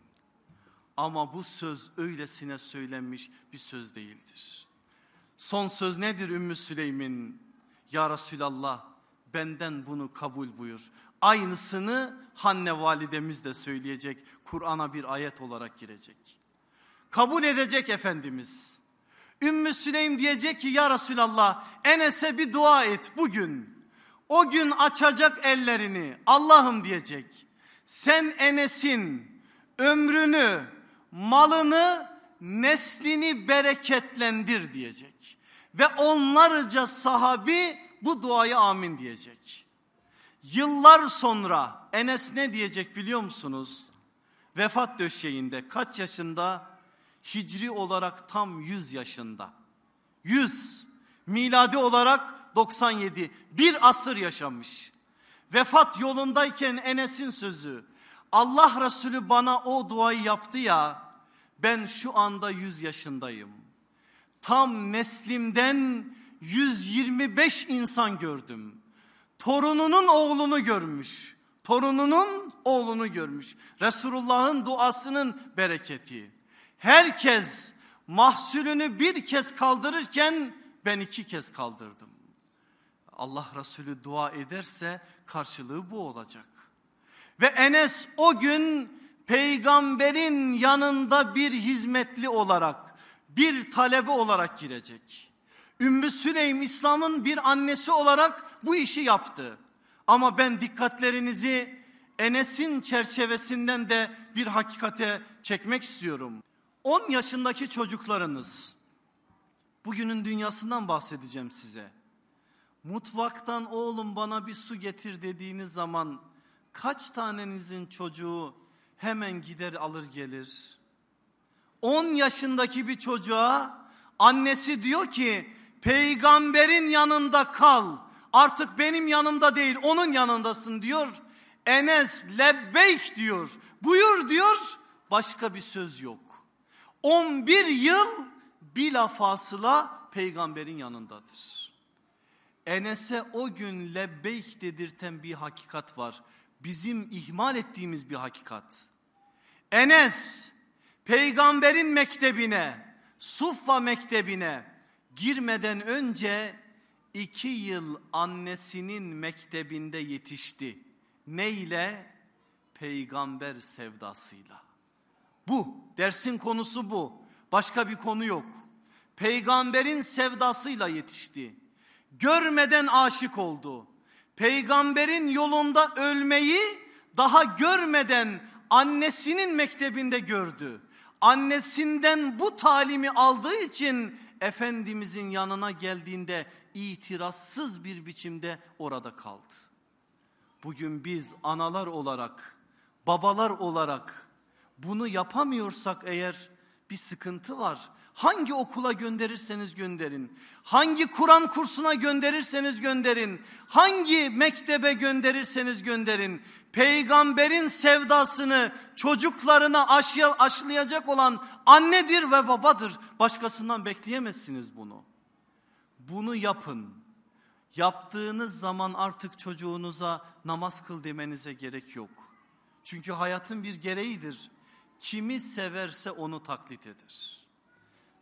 Ama bu söz öylesine söylenmiş bir söz değildir. Son söz nedir Ümmü Süleym'in? Ya Resulallah benden bunu kabul buyur. Aynısını Hanne validemiz de söyleyecek. Kur'an'a bir ayet olarak girecek. Kabul edecek Efendimiz. Ümmü Süleym diyecek ki ya Resulallah Enes'e bir dua et bugün. O gün açacak ellerini Allah'ım diyecek. Sen Enes'in ömrünü, malını, neslini bereketlendir diyecek. Ve onlarca sahabi bu duaya amin diyecek. Yıllar sonra Enes ne diyecek biliyor musunuz? Vefat döşeğinde kaç yaşında? Hicri olarak tam 100 yaşında. 100. Miladi olarak 97. Bir asır yaşamış. Vefat yolundayken Enes'in sözü. Allah Resulü bana o duayı yaptı ya. Ben şu anda 100 yaşındayım. Tam neslimden 125 insan gördüm. Torununun oğlunu görmüş. Torununun oğlunu görmüş. Resulullah'ın duasının bereketi. Herkes mahsulünü bir kez kaldırırken ben iki kez kaldırdım. Allah Resulü dua ederse karşılığı bu olacak. Ve Enes o gün peygamberin yanında bir hizmetli olarak, bir talebe olarak girecek. Ümmü Süleym İslam'ın bir annesi olarak bu işi yaptı. Ama ben dikkatlerinizi Enes'in çerçevesinden de bir hakikate çekmek istiyorum. 10 yaşındaki çocuklarınız, bugünün dünyasından bahsedeceğim size. Mutfaktan oğlum bana bir su getir dediğiniz zaman kaç tanenizin çocuğu hemen gider alır gelir? 10 yaşındaki bir çocuğa annesi diyor ki peygamberin yanında kal. Artık benim yanımda değil onun yanındasın diyor. Enes lebbeyk diyor. Buyur diyor. Başka bir söz yok. 11 yıl bilafasıla peygamberin yanındadır. Enes'e o gün lebbeyk dedirten bir hakikat var. Bizim ihmal ettiğimiz bir hakikat. Enes peygamberin mektebine, Suffa mektebine girmeden önce iki yıl annesinin mektebinde yetişti. Ne ile? Peygamber sevdasıyla. Bu dersin konusu bu. Başka bir konu yok. Peygamberin sevdasıyla yetişti. Görmeden aşık oldu. Peygamberin yolunda ölmeyi daha görmeden annesinin mektebinde gördü. Annesinden bu talimi aldığı için Efendimizin yanına geldiğinde itirazsız bir biçimde orada kaldı. Bugün biz analar olarak, babalar olarak bunu yapamıyorsak eğer bir sıkıntı var. Hangi okula gönderirseniz gönderin. Hangi Kur'an kursuna gönderirseniz gönderin. Hangi mektebe gönderirseniz gönderin. Peygamberin sevdasını çocuklarına aşılayacak olan annedir ve babadır. Başkasından bekleyemezsiniz bunu. Bunu yapın. Yaptığınız zaman artık çocuğunuza namaz kıl demenize gerek yok. Çünkü hayatın bir gereğidir. Kimi severse onu taklit eder.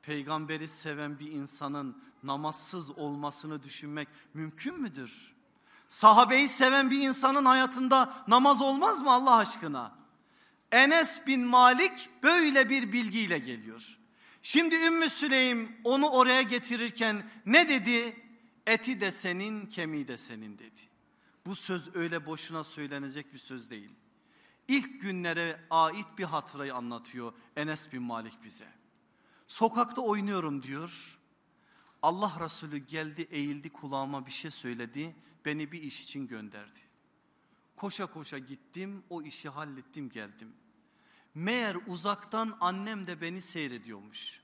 Peygamberi seven bir insanın namazsız olmasını düşünmek mümkün müdür? Sahabeyi seven bir insanın hayatında namaz olmaz mı Allah aşkına? Enes bin Malik böyle bir bilgiyle geliyor. Şimdi Ümmü Süleym onu oraya getirirken ne dedi? Eti de senin, kemiği de senin dedi. Bu söz öyle boşuna söylenecek bir söz değil. İlk günlere ait bir hatırayı anlatıyor Enes bin Malik bize. Sokakta oynuyorum diyor. Allah Resulü geldi eğildi kulağıma bir şey söyledi. Beni bir iş için gönderdi. Koşa koşa gittim o işi hallettim geldim. Meğer uzaktan annem de beni seyrediyormuş.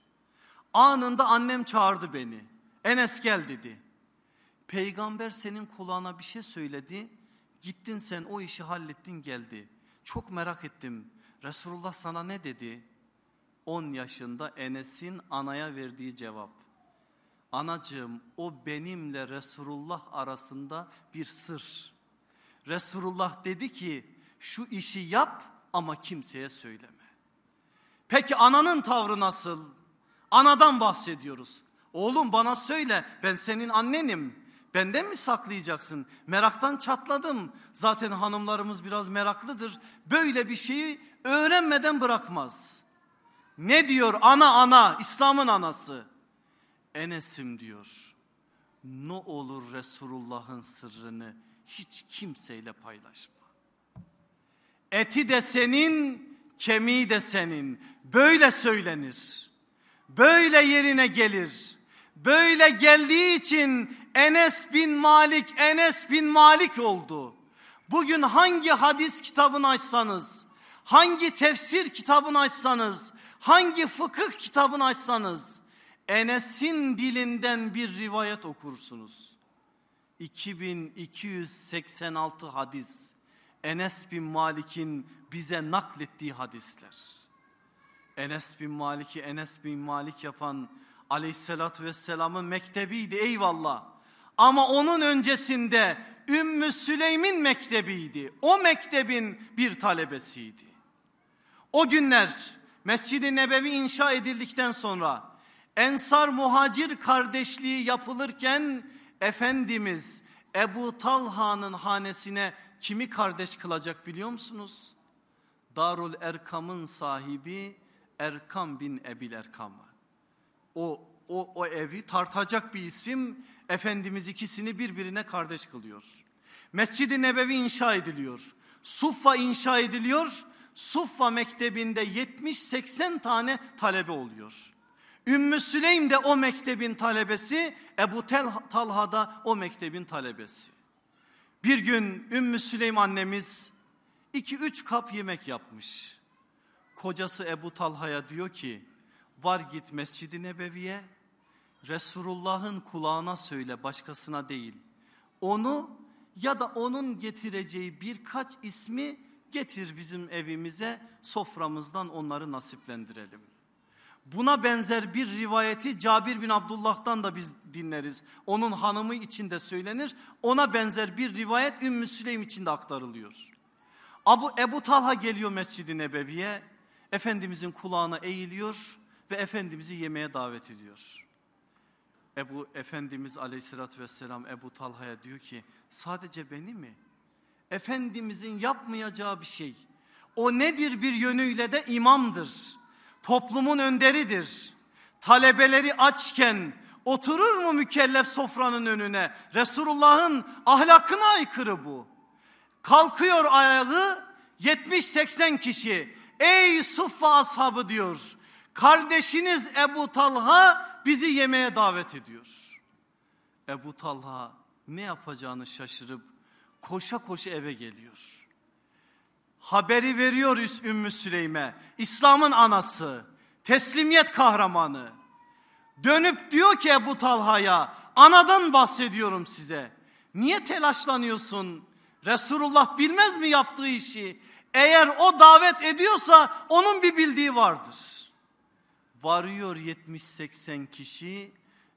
Anında annem çağırdı beni. Enes gel dedi. Peygamber senin kulağına bir şey söyledi. Gittin sen o işi hallettin geldi. Çok merak ettim. Resulullah sana ne dedi? 10 yaşında Enes'in anaya verdiği cevap. Anacığım o benimle Resulullah arasında bir sır. Resulullah dedi ki şu işi yap ama kimseye söyleme. Peki ananın tavrı nasıl? Anadan bahsediyoruz. Oğlum bana söyle ben senin annenim. Benden mi saklayacaksın? Meraktan çatladım. Zaten hanımlarımız biraz meraklıdır. Böyle bir şeyi öğrenmeden bırakmaz. Ne diyor ana ana İslam'ın anası? Enes'im diyor. Ne olur Resulullah'ın sırrını hiç kimseyle paylaşma. Eti de senin, kemiği de senin. Böyle söylenir. Böyle yerine gelir. Böyle geldiği için Enes bin Malik Enes bin Malik oldu. Bugün hangi hadis kitabını açsanız, hangi tefsir kitabını açsanız, hangi fıkıh kitabını açsanız Enes'in dilinden bir rivayet okursunuz. 2286 hadis Enes bin Malik'in bize naklettiği hadisler. Enes bin Malik'i Enes bin Malik yapan aleyhissalatü vesselamın mektebiydi eyvallah. Ama onun öncesinde Ümmü Süleym'in mektebiydi. O mektebin bir talebesiydi. O günler Mescid-i Nebevi inşa edildikten sonra Ensar muhacir kardeşliği yapılırken Efendimiz Ebu Talha'nın hanesine kimi kardeş kılacak biliyor musunuz? Darul Erkam'ın sahibi Erkam bin Ebil Erkam'ı. O, o, o evi tartacak bir isim Efendimiz ikisini birbirine kardeş kılıyor. Mescid-i Nebevi inşa ediliyor. Suffa inşa ediliyor. Suffa mektebinde 70-80 tane talebe oluyor. Ümmü Süleym de o mektebin talebesi, Ebu Talha da o mektebin talebesi. Bir gün Ümmü Süleym annemiz iki üç kap yemek yapmış. Kocası Ebu Talha'ya diyor ki var git Mescid-i Nebevi'ye Resulullah'ın kulağına söyle başkasına değil. Onu ya da onun getireceği birkaç ismi getir bizim evimize soframızdan onları nasiplendirelim. Buna benzer bir rivayeti Cabir bin Abdullah'tan da biz dinleriz. Onun hanımı için de söylenir. Ona benzer bir rivayet Ümmü Süleym için de aktarılıyor. Abu Ebu Talha geliyor Mescid-i Nebevi'ye. Efendimizin kulağına eğiliyor ve Efendimiz'i yemeğe davet ediyor. Ebu Efendimiz aleyhissalatü vesselam Ebu Talha'ya diyor ki sadece beni mi? Efendimizin yapmayacağı bir şey. O nedir bir yönüyle de imamdır. Toplumun önderidir. Talebeleri açken oturur mu mükellef sofranın önüne? Resulullah'ın ahlakına aykırı bu. Kalkıyor ayağı 70-80 kişi. Ey suffa ashabı diyor. Kardeşiniz Ebu Talha bizi yemeğe davet ediyor. Ebu Talha ne yapacağını şaşırıp koşa koşa eve geliyor. Haberi veriyor Ümmü Süleym'e. İslam'ın anası, teslimiyet kahramanı. Dönüp diyor ki Ebu Talha'ya anadan bahsediyorum size. Niye telaşlanıyorsun? Resulullah bilmez mi yaptığı işi? Eğer o davet ediyorsa onun bir bildiği vardır. Varıyor 70-80 kişi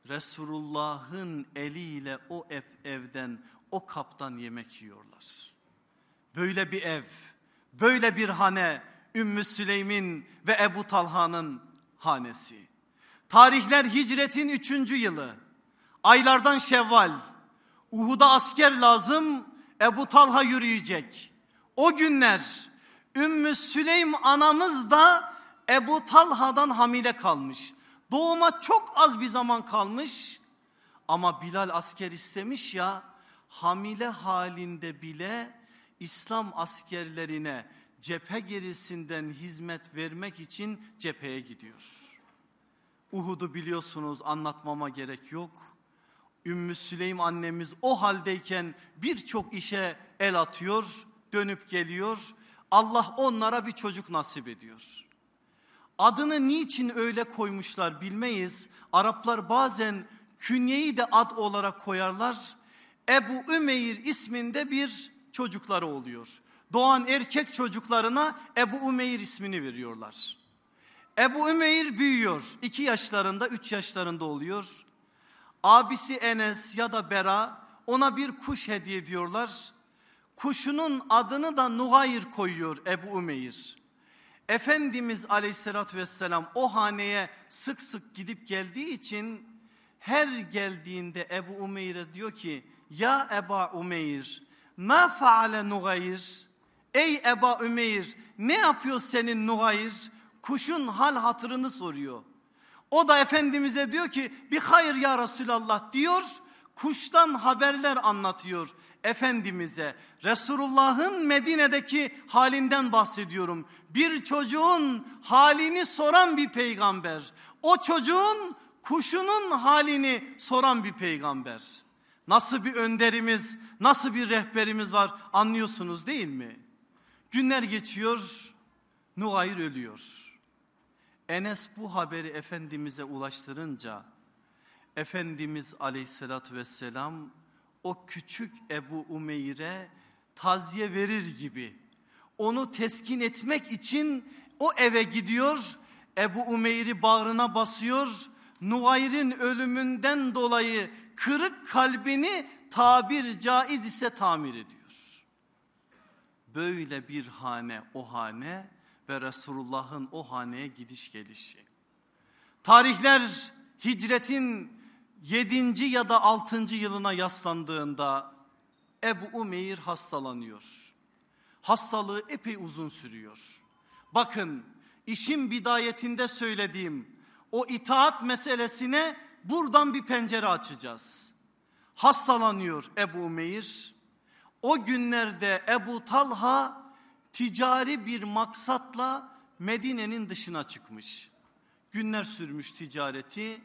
Resulullah'ın eliyle o ev, evden o kaptan yemek yiyorlar. Böyle bir ev, böyle bir hane Ümmü Süleym'in ve Ebu Talha'nın hanesi. Tarihler hicretin üçüncü yılı. Aylardan Şevval. Uhud'a asker lazım. Ebu Talha yürüyecek. O günler Ümmü Süleym anamız da Ebu Talha'dan hamile kalmış. Doğuma çok az bir zaman kalmış. Ama Bilal asker istemiş ya hamile halinde bile İslam askerlerine cephe gerisinden hizmet vermek için cepheye gidiyor. Uhud'u biliyorsunuz anlatmama gerek yok. Ümmü Süleym annemiz o haldeyken birçok işe el atıyor, dönüp geliyor. Allah onlara bir çocuk nasip ediyor. Adını niçin öyle koymuşlar bilmeyiz. Araplar bazen künyeyi de ad olarak koyarlar. Ebu Ümeyr isminde bir çocukları oluyor. Doğan erkek çocuklarına Ebu Ümeyr ismini veriyorlar. Ebu Ümeyr büyüyor. 2 yaşlarında 3 yaşlarında oluyor. Abisi Enes ya da Bera ona bir kuş hediye ediyorlar. Kuşunun adını da Nugayr koyuyor Ebu Umeyr. Efendimiz aleyhissalatü vesselam o haneye sık sık gidip geldiği için her geldiğinde Ebu Umeyr'e diyor ki ya Eba Umeyr ma faale Nugayr ey Eba Umeyr ne yapıyor senin Nugayr kuşun hal hatırını soruyor. O da Efendimiz'e diyor ki bir hayır ya Resulallah diyor kuştan haberler anlatıyor Efendimiz'e. Resulullah'ın Medine'deki halinden bahsediyorum. Bir çocuğun halini soran bir peygamber. O çocuğun kuşunun halini soran bir peygamber. Nasıl bir önderimiz, nasıl bir rehberimiz var anlıyorsunuz değil mi? Günler geçiyor, Nuhayr ölüyor. Enes bu haberi Efendimiz'e ulaştırınca Efendimiz aleyhissalatü vesselam o küçük Ebu Umeyr'e taziye verir gibi onu teskin etmek için o eve gidiyor Ebu Umeyr'i bağrına basıyor Nuhayr'in ölümünden dolayı kırık kalbini tabir caiz ise tamir ediyor. Böyle bir hane o hane ve Resulullah'ın o haneye gidiş gelişi. Tarihler hicretin 7. ya da 6. yılına yaslandığında Ebu Umeyr hastalanıyor. Hastalığı epey uzun sürüyor. Bakın işin bidayetinde söylediğim o itaat meselesine buradan bir pencere açacağız. Hastalanıyor Ebu Umeyr. O günlerde Ebu Talha ticari bir maksatla Medine'nin dışına çıkmış. Günler sürmüş ticareti.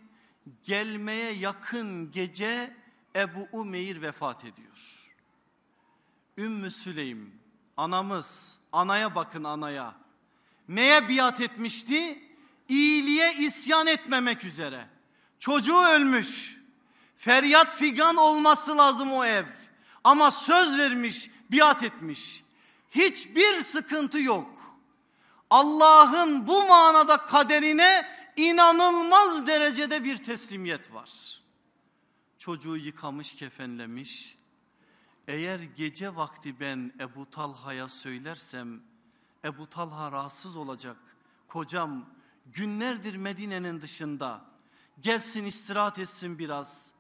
Gelmeye yakın gece Ebu Umeyr vefat ediyor. Ümmü Süleym anamız anaya bakın anaya. Neye biat etmişti? İyiliğe isyan etmemek üzere. Çocuğu ölmüş. Feryat figan olması lazım o ev. Ama söz vermiş, biat etmiş. Hiçbir sıkıntı yok. Allah'ın bu manada kaderine inanılmaz derecede bir teslimiyet var. Çocuğu yıkamış, kefenlemiş. Eğer gece vakti ben Ebu Talha'ya söylersem Ebu Talha rahatsız olacak. Kocam günlerdir Medine'nin dışında. Gelsin istirahat etsin biraz.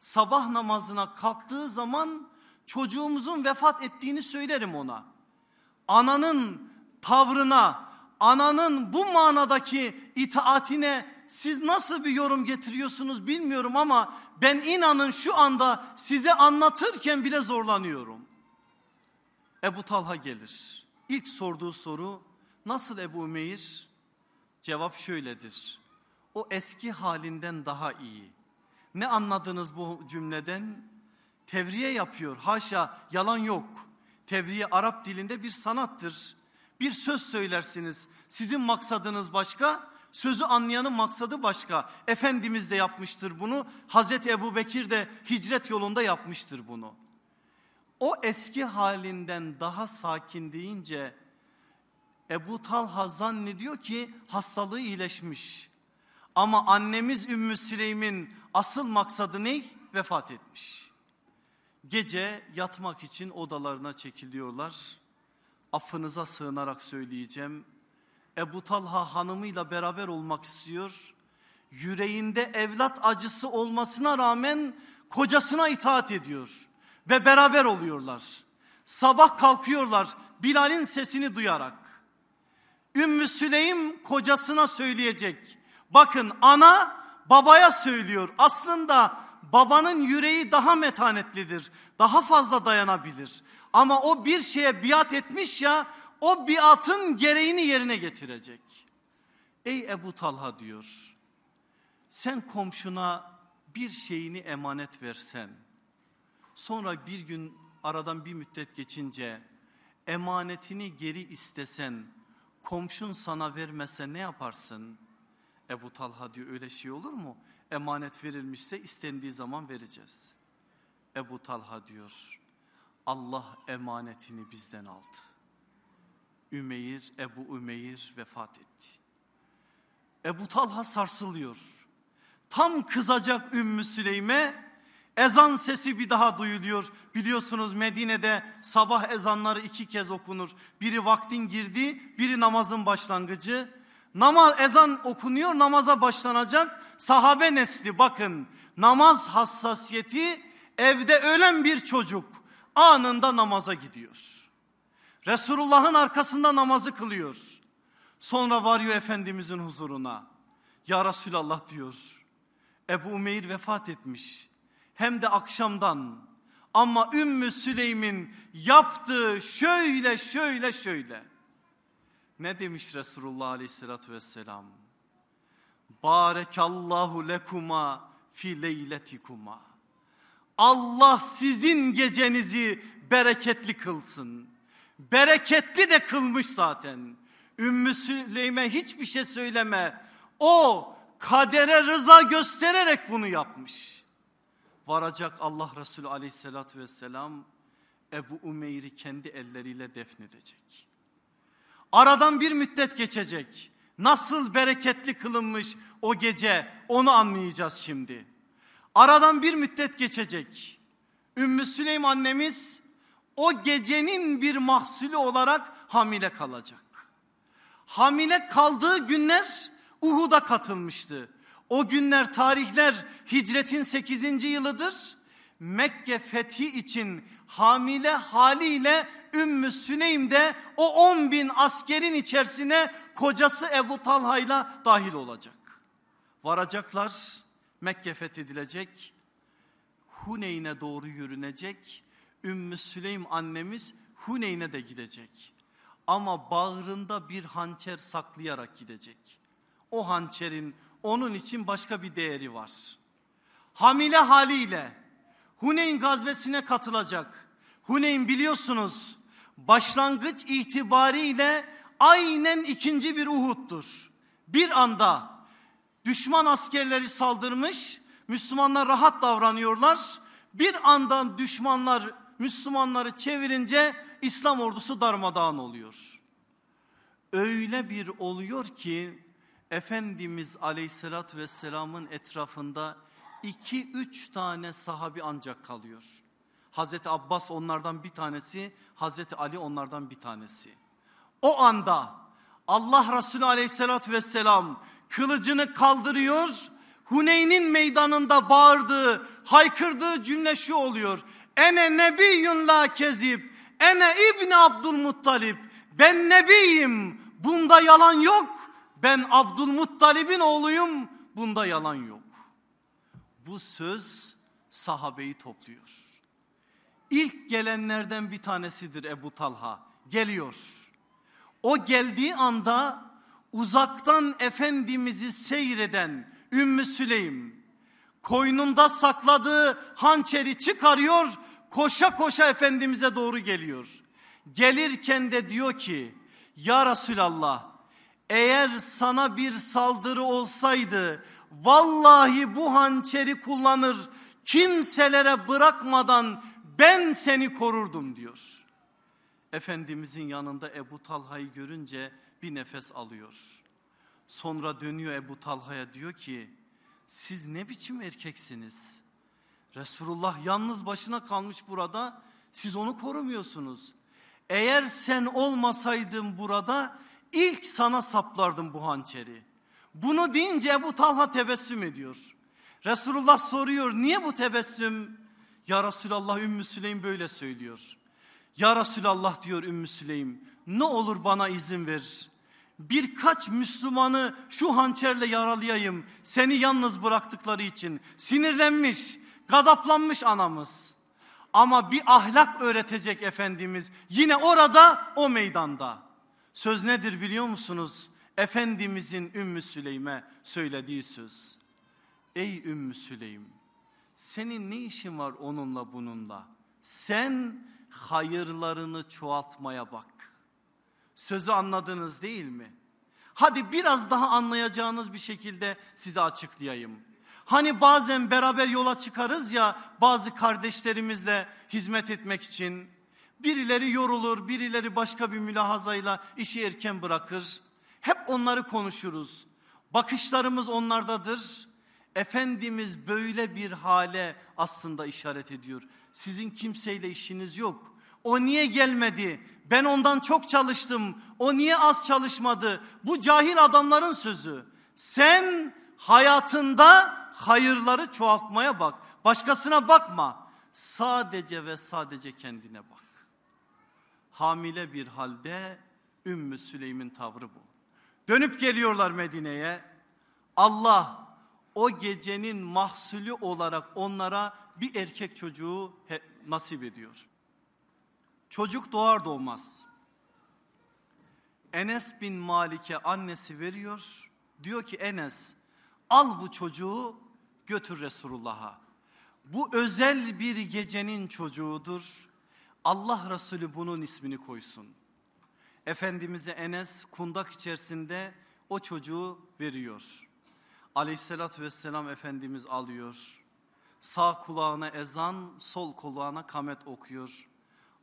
Sabah namazına kalktığı zaman çocuğumuzun vefat ettiğini söylerim ona. Ananın tavrına, ananın bu manadaki itaatine siz nasıl bir yorum getiriyorsunuz bilmiyorum ama ben inanın şu anda size anlatırken bile zorlanıyorum. Ebu Talha gelir. İlk sorduğu soru nasıl Ebu Umeyr? Cevap şöyledir. O eski halinden daha iyi. Ne anladınız bu cümleden? Tevriye yapıyor. Haşa yalan yok. Tevriye Arap dilinde bir sanattır. Bir söz söylersiniz. Sizin maksadınız başka, sözü anlayanın maksadı başka. Efendimiz de yapmıştır bunu. Hazreti Ebu Bekir de hicret yolunda yapmıştır bunu. O eski halinden daha sakin deyince Ebu Talha zannediyor ki hastalığı iyileşmiş. Ama annemiz Ümmü Süleym'in asıl maksadı ne? Vefat etmiş. Gece yatmak için odalarına çekiliyorlar. Affınıza sığınarak söyleyeceğim. Ebu Talha hanımıyla beraber olmak istiyor. Yüreğinde evlat acısı olmasına rağmen kocasına itaat ediyor. Ve beraber oluyorlar. Sabah kalkıyorlar Bilal'in sesini duyarak. Ümmü Süleym kocasına söyleyecek. Bakın ana babaya söylüyor. Aslında babanın yüreği daha metanetlidir. Daha fazla dayanabilir. Ama o bir şeye biat etmiş ya o biatın gereğini yerine getirecek. Ey Ebu Talha diyor. Sen komşuna bir şeyini emanet versen. Sonra bir gün aradan bir müddet geçince emanetini geri istesen komşun sana vermese ne yaparsın? Ebu Talha diyor öyle şey olur mu? Emanet verilmişse istendiği zaman vereceğiz. Ebu Talha diyor Allah emanetini bizden aldı. Ümeyr, Ebu Ümeyr vefat etti. Ebu Talha sarsılıyor. Tam kızacak Ümmü Süleym'e Ezan sesi bir daha duyuluyor. Biliyorsunuz Medine'de sabah ezanları iki kez okunur. Biri vaktin girdiği, biri namazın başlangıcı. Namaz ezan okunuyor, namaza başlanacak. Sahabe nesli bakın namaz hassasiyeti evde ölen bir çocuk anında namaza gidiyor. Resulullah'ın arkasında namazı kılıyor. Sonra varıyor Efendimizin huzuruna. Ya Resulallah diyor. Ebu Umeyr vefat etmiş. Hem de akşamdan. Ama Ümmü Süleym'in yaptığı şöyle şöyle şöyle. Ne demiş Resulullah aleyhissalatü vesselam? Barekallahu lekuma fi leyletikuma. Allah sizin gecenizi bereketli kılsın. Bereketli de kılmış zaten. Ümmü Süleym'e hiçbir şey söyleme. O kadere rıza göstererek bunu yapmış. Varacak Allah Resulü aleyhissalatü vesselam Ebu Umeyr'i kendi elleriyle defnedecek. Aradan bir müddet geçecek. Nasıl bereketli kılınmış o gece onu anlayacağız şimdi. Aradan bir müddet geçecek. Ümmü Süleym annemiz o gecenin bir mahsulü olarak hamile kalacak. Hamile kaldığı günler Uhud'a katılmıştı. O günler tarihler hicretin 8. yılıdır. Mekke fethi için hamile haliyle Ümmü Süleym de o 10 bin askerin içerisine kocası Ebu Talha ile dahil olacak. Varacaklar Mekke fethedilecek. Huneyn'e doğru yürünecek. Ümmü Süleym annemiz Huneyn'e de gidecek. Ama bağrında bir hançer saklayarak gidecek. O hançerin onun için başka bir değeri var. Hamile haliyle Huneyn gazvesine katılacak. Huneyn biliyorsunuz başlangıç itibariyle aynen ikinci bir Uhud'dur. Bir anda düşman askerleri saldırmış, Müslümanlar rahat davranıyorlar. Bir anda düşmanlar Müslümanları çevirince İslam ordusu darmadağın oluyor. Öyle bir oluyor ki Efendimiz aleyhissalatü vesselamın etrafında iki üç tane sahabi ancak kalıyor. Hazreti Abbas onlardan bir tanesi, Hazreti Ali onlardan bir tanesi. O anda Allah Resulü aleyhissalatü vesselam kılıcını kaldırıyor. Huneyn'in meydanında bağırdığı, haykırdığı cümle şu oluyor. Ene nebiyyun la kezib, ene İbni Abdülmuttalib. Ben nebiyim, bunda yalan yok. Ben Abdülmuttalib'in oğluyum, bunda yalan yok. Bu söz sahabeyi topluyor. İlk gelenlerden bir tanesidir Ebu Talha. Geliyor. O geldiği anda uzaktan Efendimiz'i seyreden Ümmü Süleym koynunda sakladığı hançeri çıkarıyor koşa koşa Efendimiz'e doğru geliyor. Gelirken de diyor ki ya Resulallah eğer sana bir saldırı olsaydı vallahi bu hançeri kullanır kimselere bırakmadan ben seni korurdum diyor. Efendimizin yanında Ebu Talha'yı görünce bir nefes alıyor. Sonra dönüyor Ebu Talha'ya diyor ki siz ne biçim erkeksiniz? Resulullah yalnız başına kalmış burada siz onu korumuyorsunuz. Eğer sen olmasaydın burada ilk sana saplardım bu hançeri. Bunu deyince Ebu Talha tebessüm ediyor. Resulullah soruyor niye bu tebessüm? Ya Resulallah Ümmü Süleym böyle söylüyor. Ya Resulallah diyor Ümmü Süleym ne olur bana izin ver. Birkaç Müslümanı şu hançerle yaralayayım seni yalnız bıraktıkları için. Sinirlenmiş, gadaplanmış anamız. Ama bir ahlak öğretecek Efendimiz yine orada o meydanda. Söz nedir biliyor musunuz? Efendimizin Ümmü Süleym'e söylediği söz. Ey Ümmü Süleym senin ne işin var onunla bununla? Sen hayırlarını çoğaltmaya bak. Sözü anladınız değil mi? Hadi biraz daha anlayacağınız bir şekilde size açıklayayım. Hani bazen beraber yola çıkarız ya bazı kardeşlerimizle hizmet etmek için. Birileri yorulur, birileri başka bir mülahazayla işi erken bırakır. Hep onları konuşuruz. Bakışlarımız onlardadır. Efendimiz böyle bir hale aslında işaret ediyor. Sizin kimseyle işiniz yok. O niye gelmedi? Ben ondan çok çalıştım. O niye az çalışmadı? Bu cahil adamların sözü. Sen hayatında hayırları çoğaltmaya bak. Başkasına bakma. Sadece ve sadece kendine bak. Hamile bir halde Ümmü Süleym'in tavrı bu. Dönüp geliyorlar Medine'ye. Allah o gecenin mahsulü olarak onlara bir erkek çocuğu nasip ediyor. Çocuk doğar doğmaz. Enes bin Malik'e annesi veriyor. Diyor ki Enes al bu çocuğu götür Resulullah'a. Bu özel bir gecenin çocuğudur. Allah Resulü bunun ismini koysun. Efendimiz'e Enes kundak içerisinde o çocuğu veriyor. Aleyhissalatü vesselam Efendimiz alıyor. Sağ kulağına ezan, sol kulağına kamet okuyor.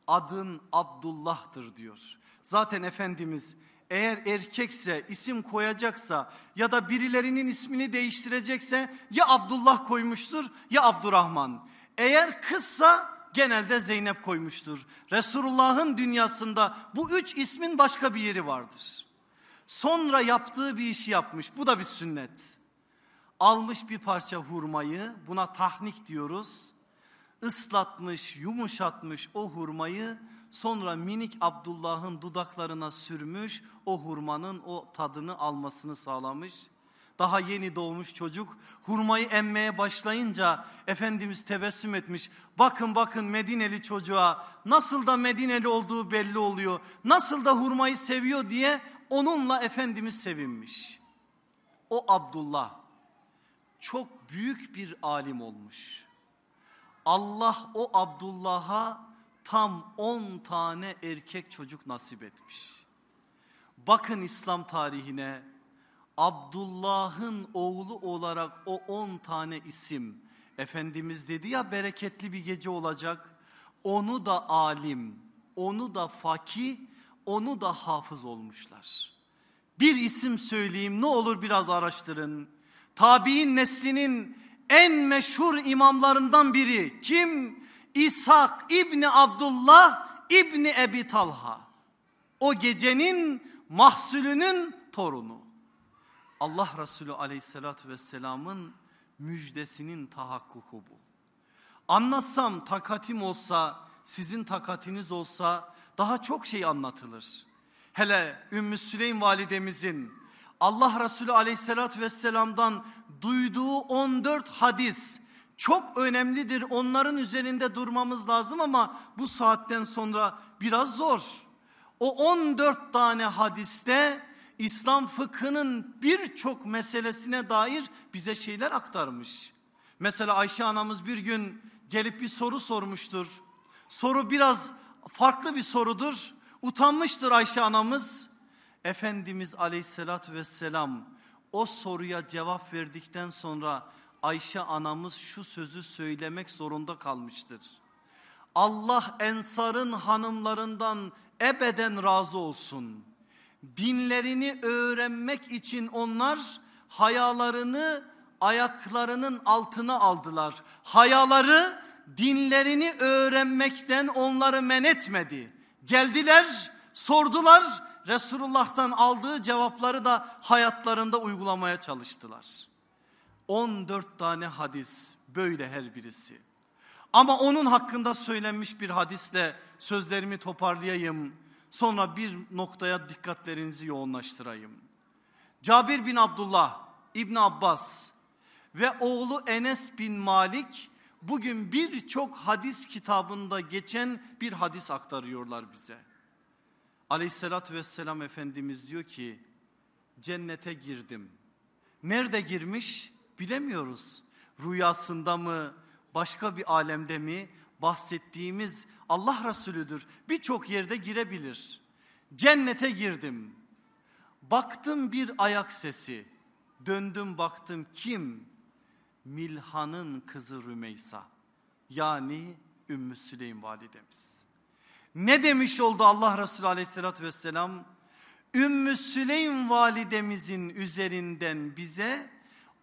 Adın Abdullah'tır diyor. Zaten Efendimiz eğer erkekse isim koyacaksa ya da birilerinin ismini değiştirecekse ya Abdullah koymuştur ya Abdurrahman. Eğer kızsa genelde Zeynep koymuştur. Resulullah'ın dünyasında bu üç ismin başka bir yeri vardır. Sonra yaptığı bir işi yapmış. Bu da bir sünnet. Almış bir parça hurmayı buna tahnik diyoruz. Islatmış, yumuşatmış o hurmayı sonra minik Abdullah'ın dudaklarına sürmüş o hurmanın o tadını almasını sağlamış. Daha yeni doğmuş çocuk hurmayı emmeye başlayınca Efendimiz tebessüm etmiş. Bakın bakın Medineli çocuğa nasıl da Medineli olduğu belli oluyor. Nasıl da hurmayı seviyor diye onunla Efendimiz sevinmiş. O Abdullah çok büyük bir alim olmuş. Allah o Abdullah'a tam 10 tane erkek çocuk nasip etmiş. Bakın İslam tarihine Abdullah'ın oğlu olarak o 10 tane isim Efendimiz dedi ya bereketli bir gece olacak. Onu da alim, onu da fakih, onu da hafız olmuşlar. Bir isim söyleyeyim ne olur biraz araştırın. Tabi'in neslinin en meşhur imamlarından biri kim? İshak İbni Abdullah İbni Ebi Talha. O gecenin mahsulünün torunu. Allah Resulü aleyhissalatü vesselamın müjdesinin tahakkuku bu. Anlatsam takatim olsa sizin takatiniz olsa daha çok şey anlatılır. Hele Ümmü Süleym validemizin Allah Resulü aleyhissalatü vesselamdan duyduğu 14 hadis çok önemlidir. Onların üzerinde durmamız lazım ama bu saatten sonra biraz zor. O 14 tane hadiste İslam fıkhının birçok meselesine dair bize şeyler aktarmış. Mesela Ayşe anamız bir gün gelip bir soru sormuştur. Soru biraz farklı bir sorudur. Utanmıştır Ayşe anamız. Efendimiz aleyhissalatü vesselam o soruya cevap verdikten sonra Ayşe anamız şu sözü söylemek zorunda kalmıştır. Allah ensarın hanımlarından ebeden razı olsun. Dinlerini öğrenmek için onlar hayalarını ayaklarının altına aldılar. Hayaları dinlerini öğrenmekten onları men etmedi. Geldiler, sordular, Resulullah'tan aldığı cevapları da hayatlarında uygulamaya çalıştılar. 14 tane hadis böyle her birisi. Ama onun hakkında söylenmiş bir hadisle sözlerimi toparlayayım. Sonra bir noktaya dikkatlerinizi yoğunlaştırayım. Cabir bin Abdullah, İbn Abbas ve oğlu Enes bin Malik bugün birçok hadis kitabında geçen bir hadis aktarıyorlar bize. Aleyhissalatü vesselam Efendimiz diyor ki cennete girdim. Nerede girmiş bilemiyoruz. Rüyasında mı başka bir alemde mi bahsettiğimiz Allah Resulüdür. Birçok yerde girebilir. Cennete girdim. Baktım bir ayak sesi. Döndüm baktım kim? Milhan'ın kızı Rümeysa. Yani Ümmü Süleym validemiz. Ne demiş oldu Allah Resulü aleyhissalatü vesselam? Ümmü Süleym validemizin üzerinden bize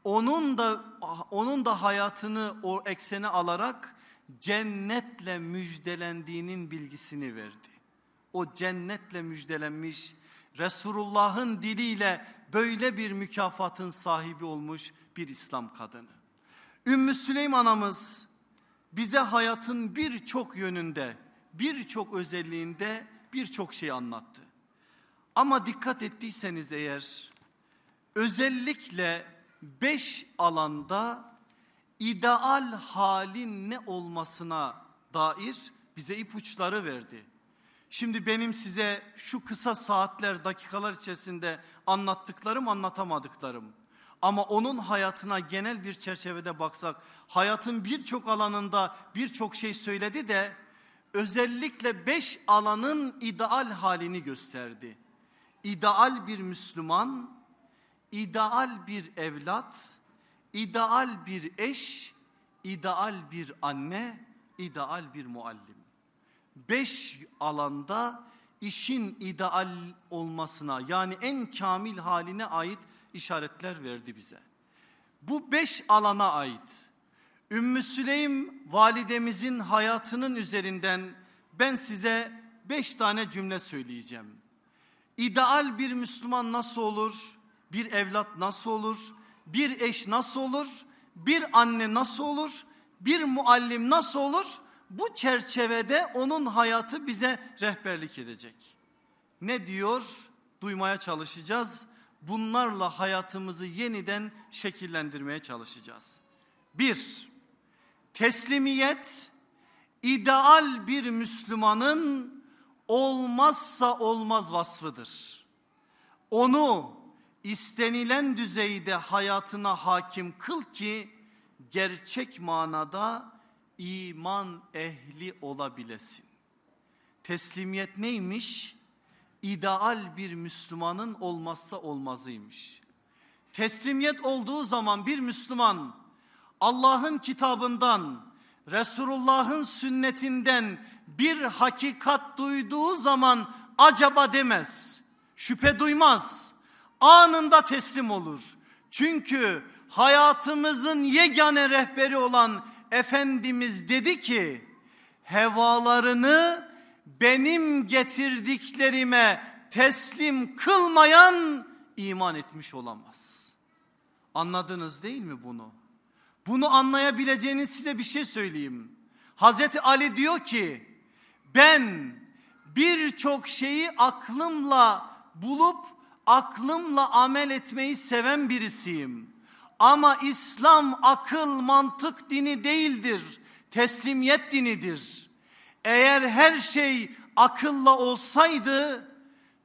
onun da onun da hayatını o eksene alarak cennetle müjdelendiğinin bilgisini verdi. O cennetle müjdelenmiş Resulullah'ın diliyle böyle bir mükafatın sahibi olmuş bir İslam kadını. Ümmü Süleym anamız bize hayatın birçok yönünde, birçok özelliğinde birçok şey anlattı. Ama dikkat ettiyseniz eğer özellikle beş alanda ideal halin ne olmasına dair bize ipuçları verdi. Şimdi benim size şu kısa saatler, dakikalar içerisinde anlattıklarım, anlatamadıklarım. Ama onun hayatına genel bir çerçevede baksak, hayatın birçok alanında birçok şey söyledi de özellikle beş alanın ideal halini gösterdi. İdeal bir Müslüman, ideal bir evlat, ideal bir eş, ideal bir anne, ideal bir muallim. Beş alanda işin ideal olmasına yani en kamil haline ait işaretler verdi bize. Bu beş alana ait Ümmü Süleym validemizin hayatının üzerinden ben size beş tane cümle söyleyeceğim. İdeal bir Müslüman nasıl olur? Bir evlat nasıl olur? Bir eş nasıl olur? Bir anne nasıl olur? Bir muallim nasıl olur? Bu çerçevede onun hayatı bize rehberlik edecek. Ne diyor? Duymaya çalışacağız. Bunlarla hayatımızı yeniden şekillendirmeye çalışacağız. Bir, teslimiyet ideal bir Müslümanın olmazsa olmaz vasfıdır. Onu istenilen düzeyde hayatına hakim kıl ki gerçek manada iman ehli olabilesin. Teslimiyet neymiş? İdeal bir Müslümanın olmazsa olmazıymış. Teslimiyet olduğu zaman bir Müslüman Allah'ın kitabından, Resulullah'ın sünnetinden bir hakikat duyduğu zaman acaba demez. Şüphe duymaz. Anında teslim olur. Çünkü hayatımızın yegane rehberi olan Efendimiz dedi ki hevalarını benim getirdiklerime teslim kılmayan iman etmiş olamaz. Anladınız değil mi bunu? Bunu anlayabileceğiniz size bir şey söyleyeyim. Hazreti Ali diyor ki ben birçok şeyi aklımla bulup aklımla amel etmeyi seven birisiyim. Ama İslam akıl mantık dini değildir. Teslimiyet dinidir. Eğer her şey akılla olsaydı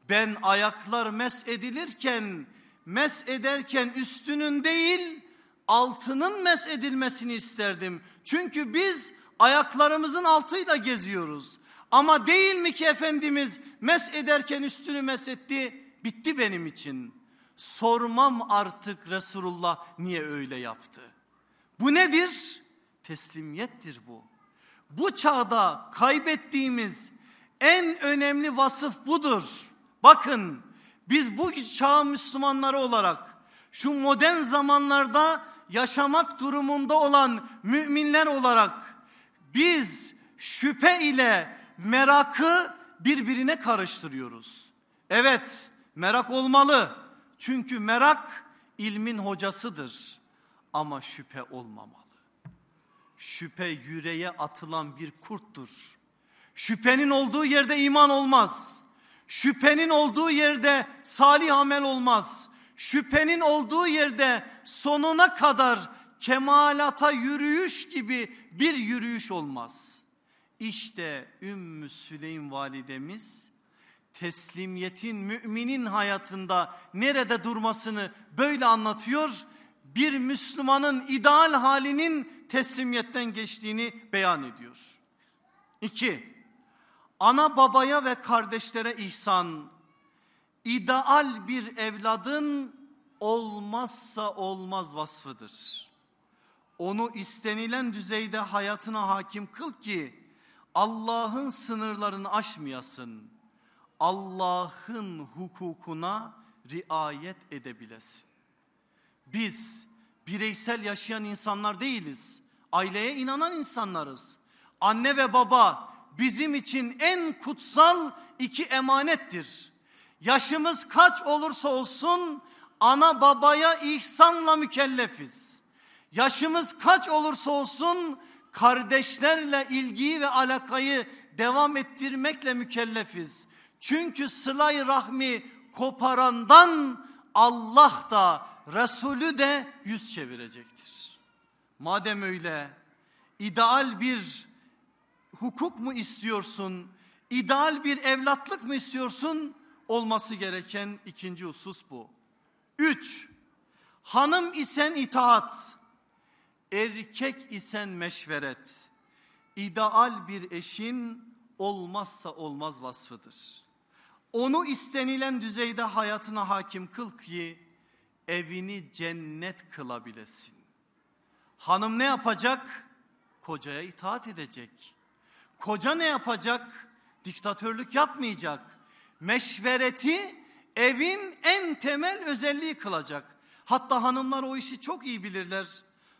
ben ayaklar mes edilirken mes ederken üstünün değil altının mes edilmesini isterdim. Çünkü biz ayaklarımızın altıyla geziyoruz. Ama değil mi ki Efendimiz mes ederken üstünü mes etti bitti benim için. Sormam artık Resulullah niye öyle yaptı. Bu nedir? Teslimiyettir bu. Bu çağda kaybettiğimiz en önemli vasıf budur. Bakın biz bu çağ Müslümanları olarak şu modern zamanlarda yaşamak durumunda olan müminler olarak biz şüphe ile merakı birbirine karıştırıyoruz. Evet merak olmalı çünkü merak ilmin hocasıdır ama şüphe olmamalı. Şüphe yüreğe atılan bir kurttur. Şüphenin olduğu yerde iman olmaz. Şüphenin olduğu yerde salih amel olmaz. Şüphenin olduğu yerde sonuna kadar kemalata yürüyüş gibi bir yürüyüş olmaz. İşte Ümmü Süleym validemiz teslimiyetin müminin hayatında nerede durmasını böyle anlatıyor. Bir Müslümanın ideal halinin teslimiyetten geçtiğini beyan ediyor. İki, ana babaya ve kardeşlere ihsan, ideal bir evladın olmazsa olmaz vasfıdır. Onu istenilen düzeyde hayatına hakim kıl ki Allah'ın sınırlarını aşmayasın. Allah'ın hukukuna riayet edebilesin. Biz bireysel yaşayan insanlar değiliz. Aileye inanan insanlarız. Anne ve baba bizim için en kutsal iki emanettir. Yaşımız kaç olursa olsun ana babaya ihsanla mükellefiz. Yaşımız kaç olursa olsun kardeşlerle ilgiyi ve alakayı devam ettirmekle mükellefiz. Çünkü sılay rahmi koparandan Allah da Resulü de yüz çevirecektir. Madem öyle ideal bir hukuk mu istiyorsun? İdeal bir evlatlık mı istiyorsun? Olması gereken ikinci husus bu. Üç, hanım isen itaat, erkek isen meşveret. İdeal bir eşin olmazsa olmaz vasfıdır. Onu istenilen düzeyde hayatına hakim kıl ki evini cennet kılabilesin. Hanım ne yapacak? Kocaya itaat edecek. Koca ne yapacak? Diktatörlük yapmayacak. Meşvereti evin en temel özelliği kılacak. Hatta hanımlar o işi çok iyi bilirler.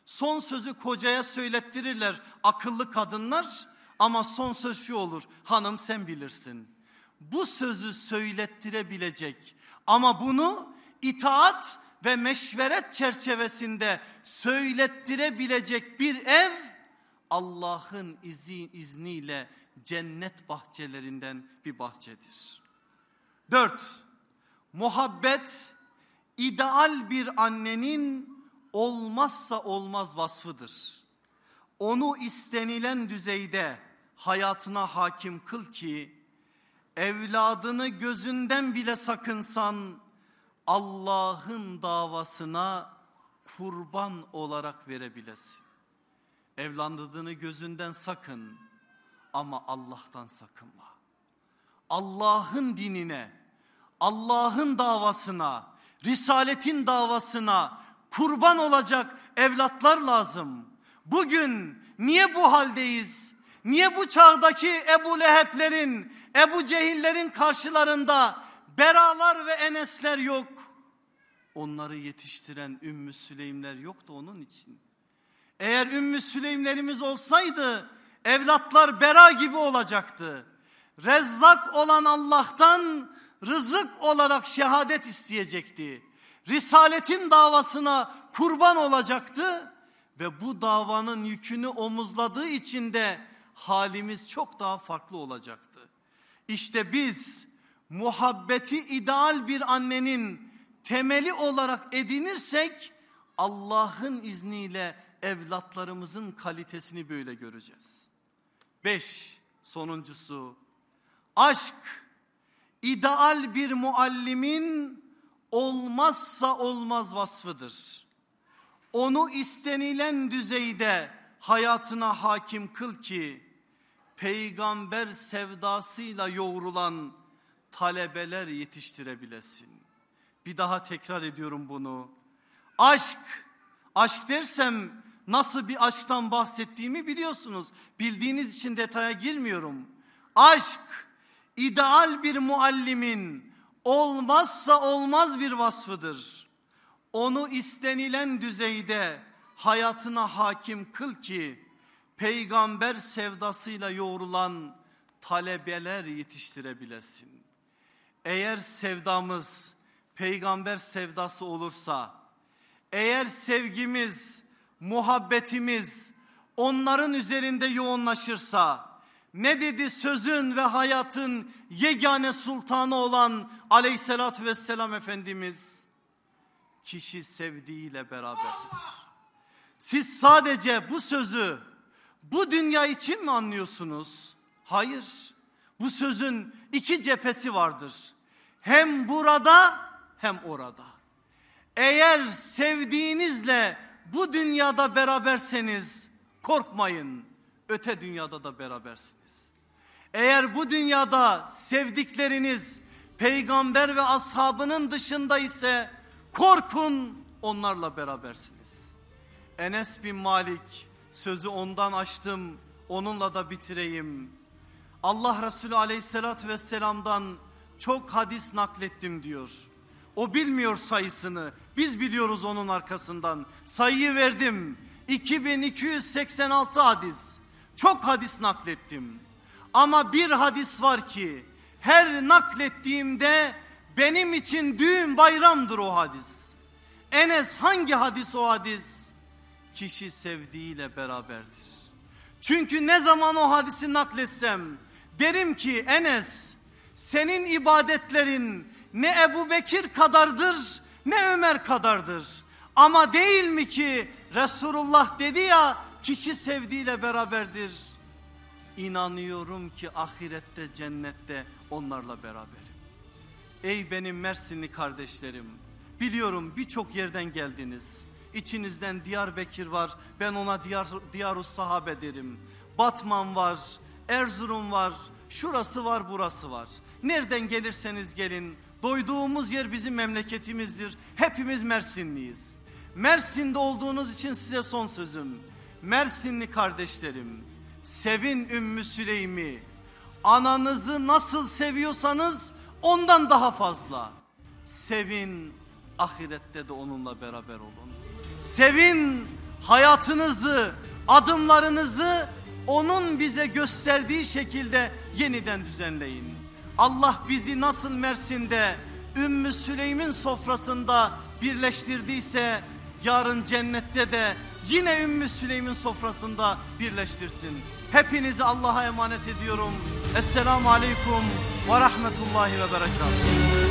Son sözü kocaya söylettirirler akıllı kadınlar ama son söz şu olur. Hanım sen bilirsin. Bu sözü söylettirebilecek ama bunu itaat ve meşveret çerçevesinde söylettirebilecek bir ev Allah'ın izi, izniyle cennet bahçelerinden bir bahçedir. Dört, muhabbet ideal bir annenin olmazsa olmaz vasfıdır. Onu istenilen düzeyde hayatına hakim kıl ki evladını gözünden bile sakınsan Allah'ın davasına kurban olarak verebilesin. Evlandığını gözünden sakın ama Allah'tan sakınma. Allah'ın dinine, Allah'ın davasına, Risaletin davasına kurban olacak evlatlar lazım. Bugün niye bu haldeyiz? Niye bu çağdaki Ebu Leheb'lerin, Ebu Cehillerin karşılarında Beralar ve Enesler yok? Onları yetiştiren Ümmü Süleymler yoktu onun için. Eğer Ümmü Süleymlerimiz olsaydı evlatlar Bera gibi olacaktı. Rezzak olan Allah'tan rızık olarak şehadet isteyecekti. Risaletin davasına kurban olacaktı ve bu davanın yükünü omuzladığı için de halimiz çok daha farklı olacaktı. İşte biz muhabbeti ideal bir annenin temeli olarak edinirsek Allah'ın izniyle evlatlarımızın kalitesini böyle göreceğiz. Beş, sonuncusu aşk ideal bir muallimin olmazsa olmaz vasfıdır. Onu istenilen düzeyde hayatına hakim kıl ki peygamber sevdasıyla yoğrulan talebeler yetiştirebilesin. Bir daha tekrar ediyorum bunu. Aşk, aşk dersem nasıl bir aşktan bahsettiğimi biliyorsunuz. Bildiğiniz için detaya girmiyorum. Aşk, ideal bir muallimin olmazsa olmaz bir vasfıdır. Onu istenilen düzeyde hayatına hakim kıl ki peygamber sevdasıyla yoğrulan talebeler yetiştirebilesin. Eğer sevdamız peygamber sevdası olursa, eğer sevgimiz, muhabbetimiz onların üzerinde yoğunlaşırsa, ne dedi sözün ve hayatın yegane sultanı olan aleyhissalatü vesselam Efendimiz? Kişi sevdiğiyle beraberdir. Siz sadece bu sözü bu dünya için mi anlıyorsunuz? Hayır. Bu sözün iki cephesi vardır. Hem burada hem orada. Eğer sevdiğinizle bu dünyada beraberseniz korkmayın. Öte dünyada da berabersiniz. Eğer bu dünyada sevdikleriniz peygamber ve ashabının dışında ise korkun onlarla berabersiniz. Enes bin Malik sözü ondan açtım onunla da bitireyim. Allah Resulü aleyhissalatü vesselam'dan çok hadis naklettim diyor. O bilmiyor sayısını. Biz biliyoruz onun arkasından. Sayıyı verdim. 2286 hadis. Çok hadis naklettim. Ama bir hadis var ki her naklettiğimde benim için düğün bayramdır o hadis. Enes hangi hadis o hadis? Kişi sevdiğiyle beraberdir. Çünkü ne zaman o hadisi nakletsem derim ki Enes senin ibadetlerin ne Ebu Bekir kadardır ne Ömer kadardır. Ama değil mi ki Resulullah dedi ya kişi sevdiğiyle beraberdir. İnanıyorum ki ahirette cennette onlarla beraberim. Ey benim Mersinli kardeşlerim biliyorum birçok yerden geldiniz. İçinizden Diyarbakır var ben ona Diyar, Diyarus Sahabe derim. Batman var, Erzurum var, şurası var burası var. Nereden gelirseniz gelin doyduğumuz yer bizim memleketimizdir. Hepimiz Mersinliyiz. Mersin'de olduğunuz için size son sözüm. Mersinli kardeşlerim sevin Ümmü Süleym'i. Ananızı nasıl seviyorsanız ondan daha fazla. Sevin ahirette de onunla beraber olun. Sevin hayatınızı, adımlarınızı onun bize gösterdiği şekilde yeniden düzenleyin. Allah bizi nasıl Mersin'de Ümmü Süleym'in sofrasında birleştirdiyse yarın cennette de yine Ümmü Süleym'in sofrasında birleştirsin. Hepinizi Allah'a emanet ediyorum. Esselamu Aleyküm ve Rahmetullahi ve Berekatuhu.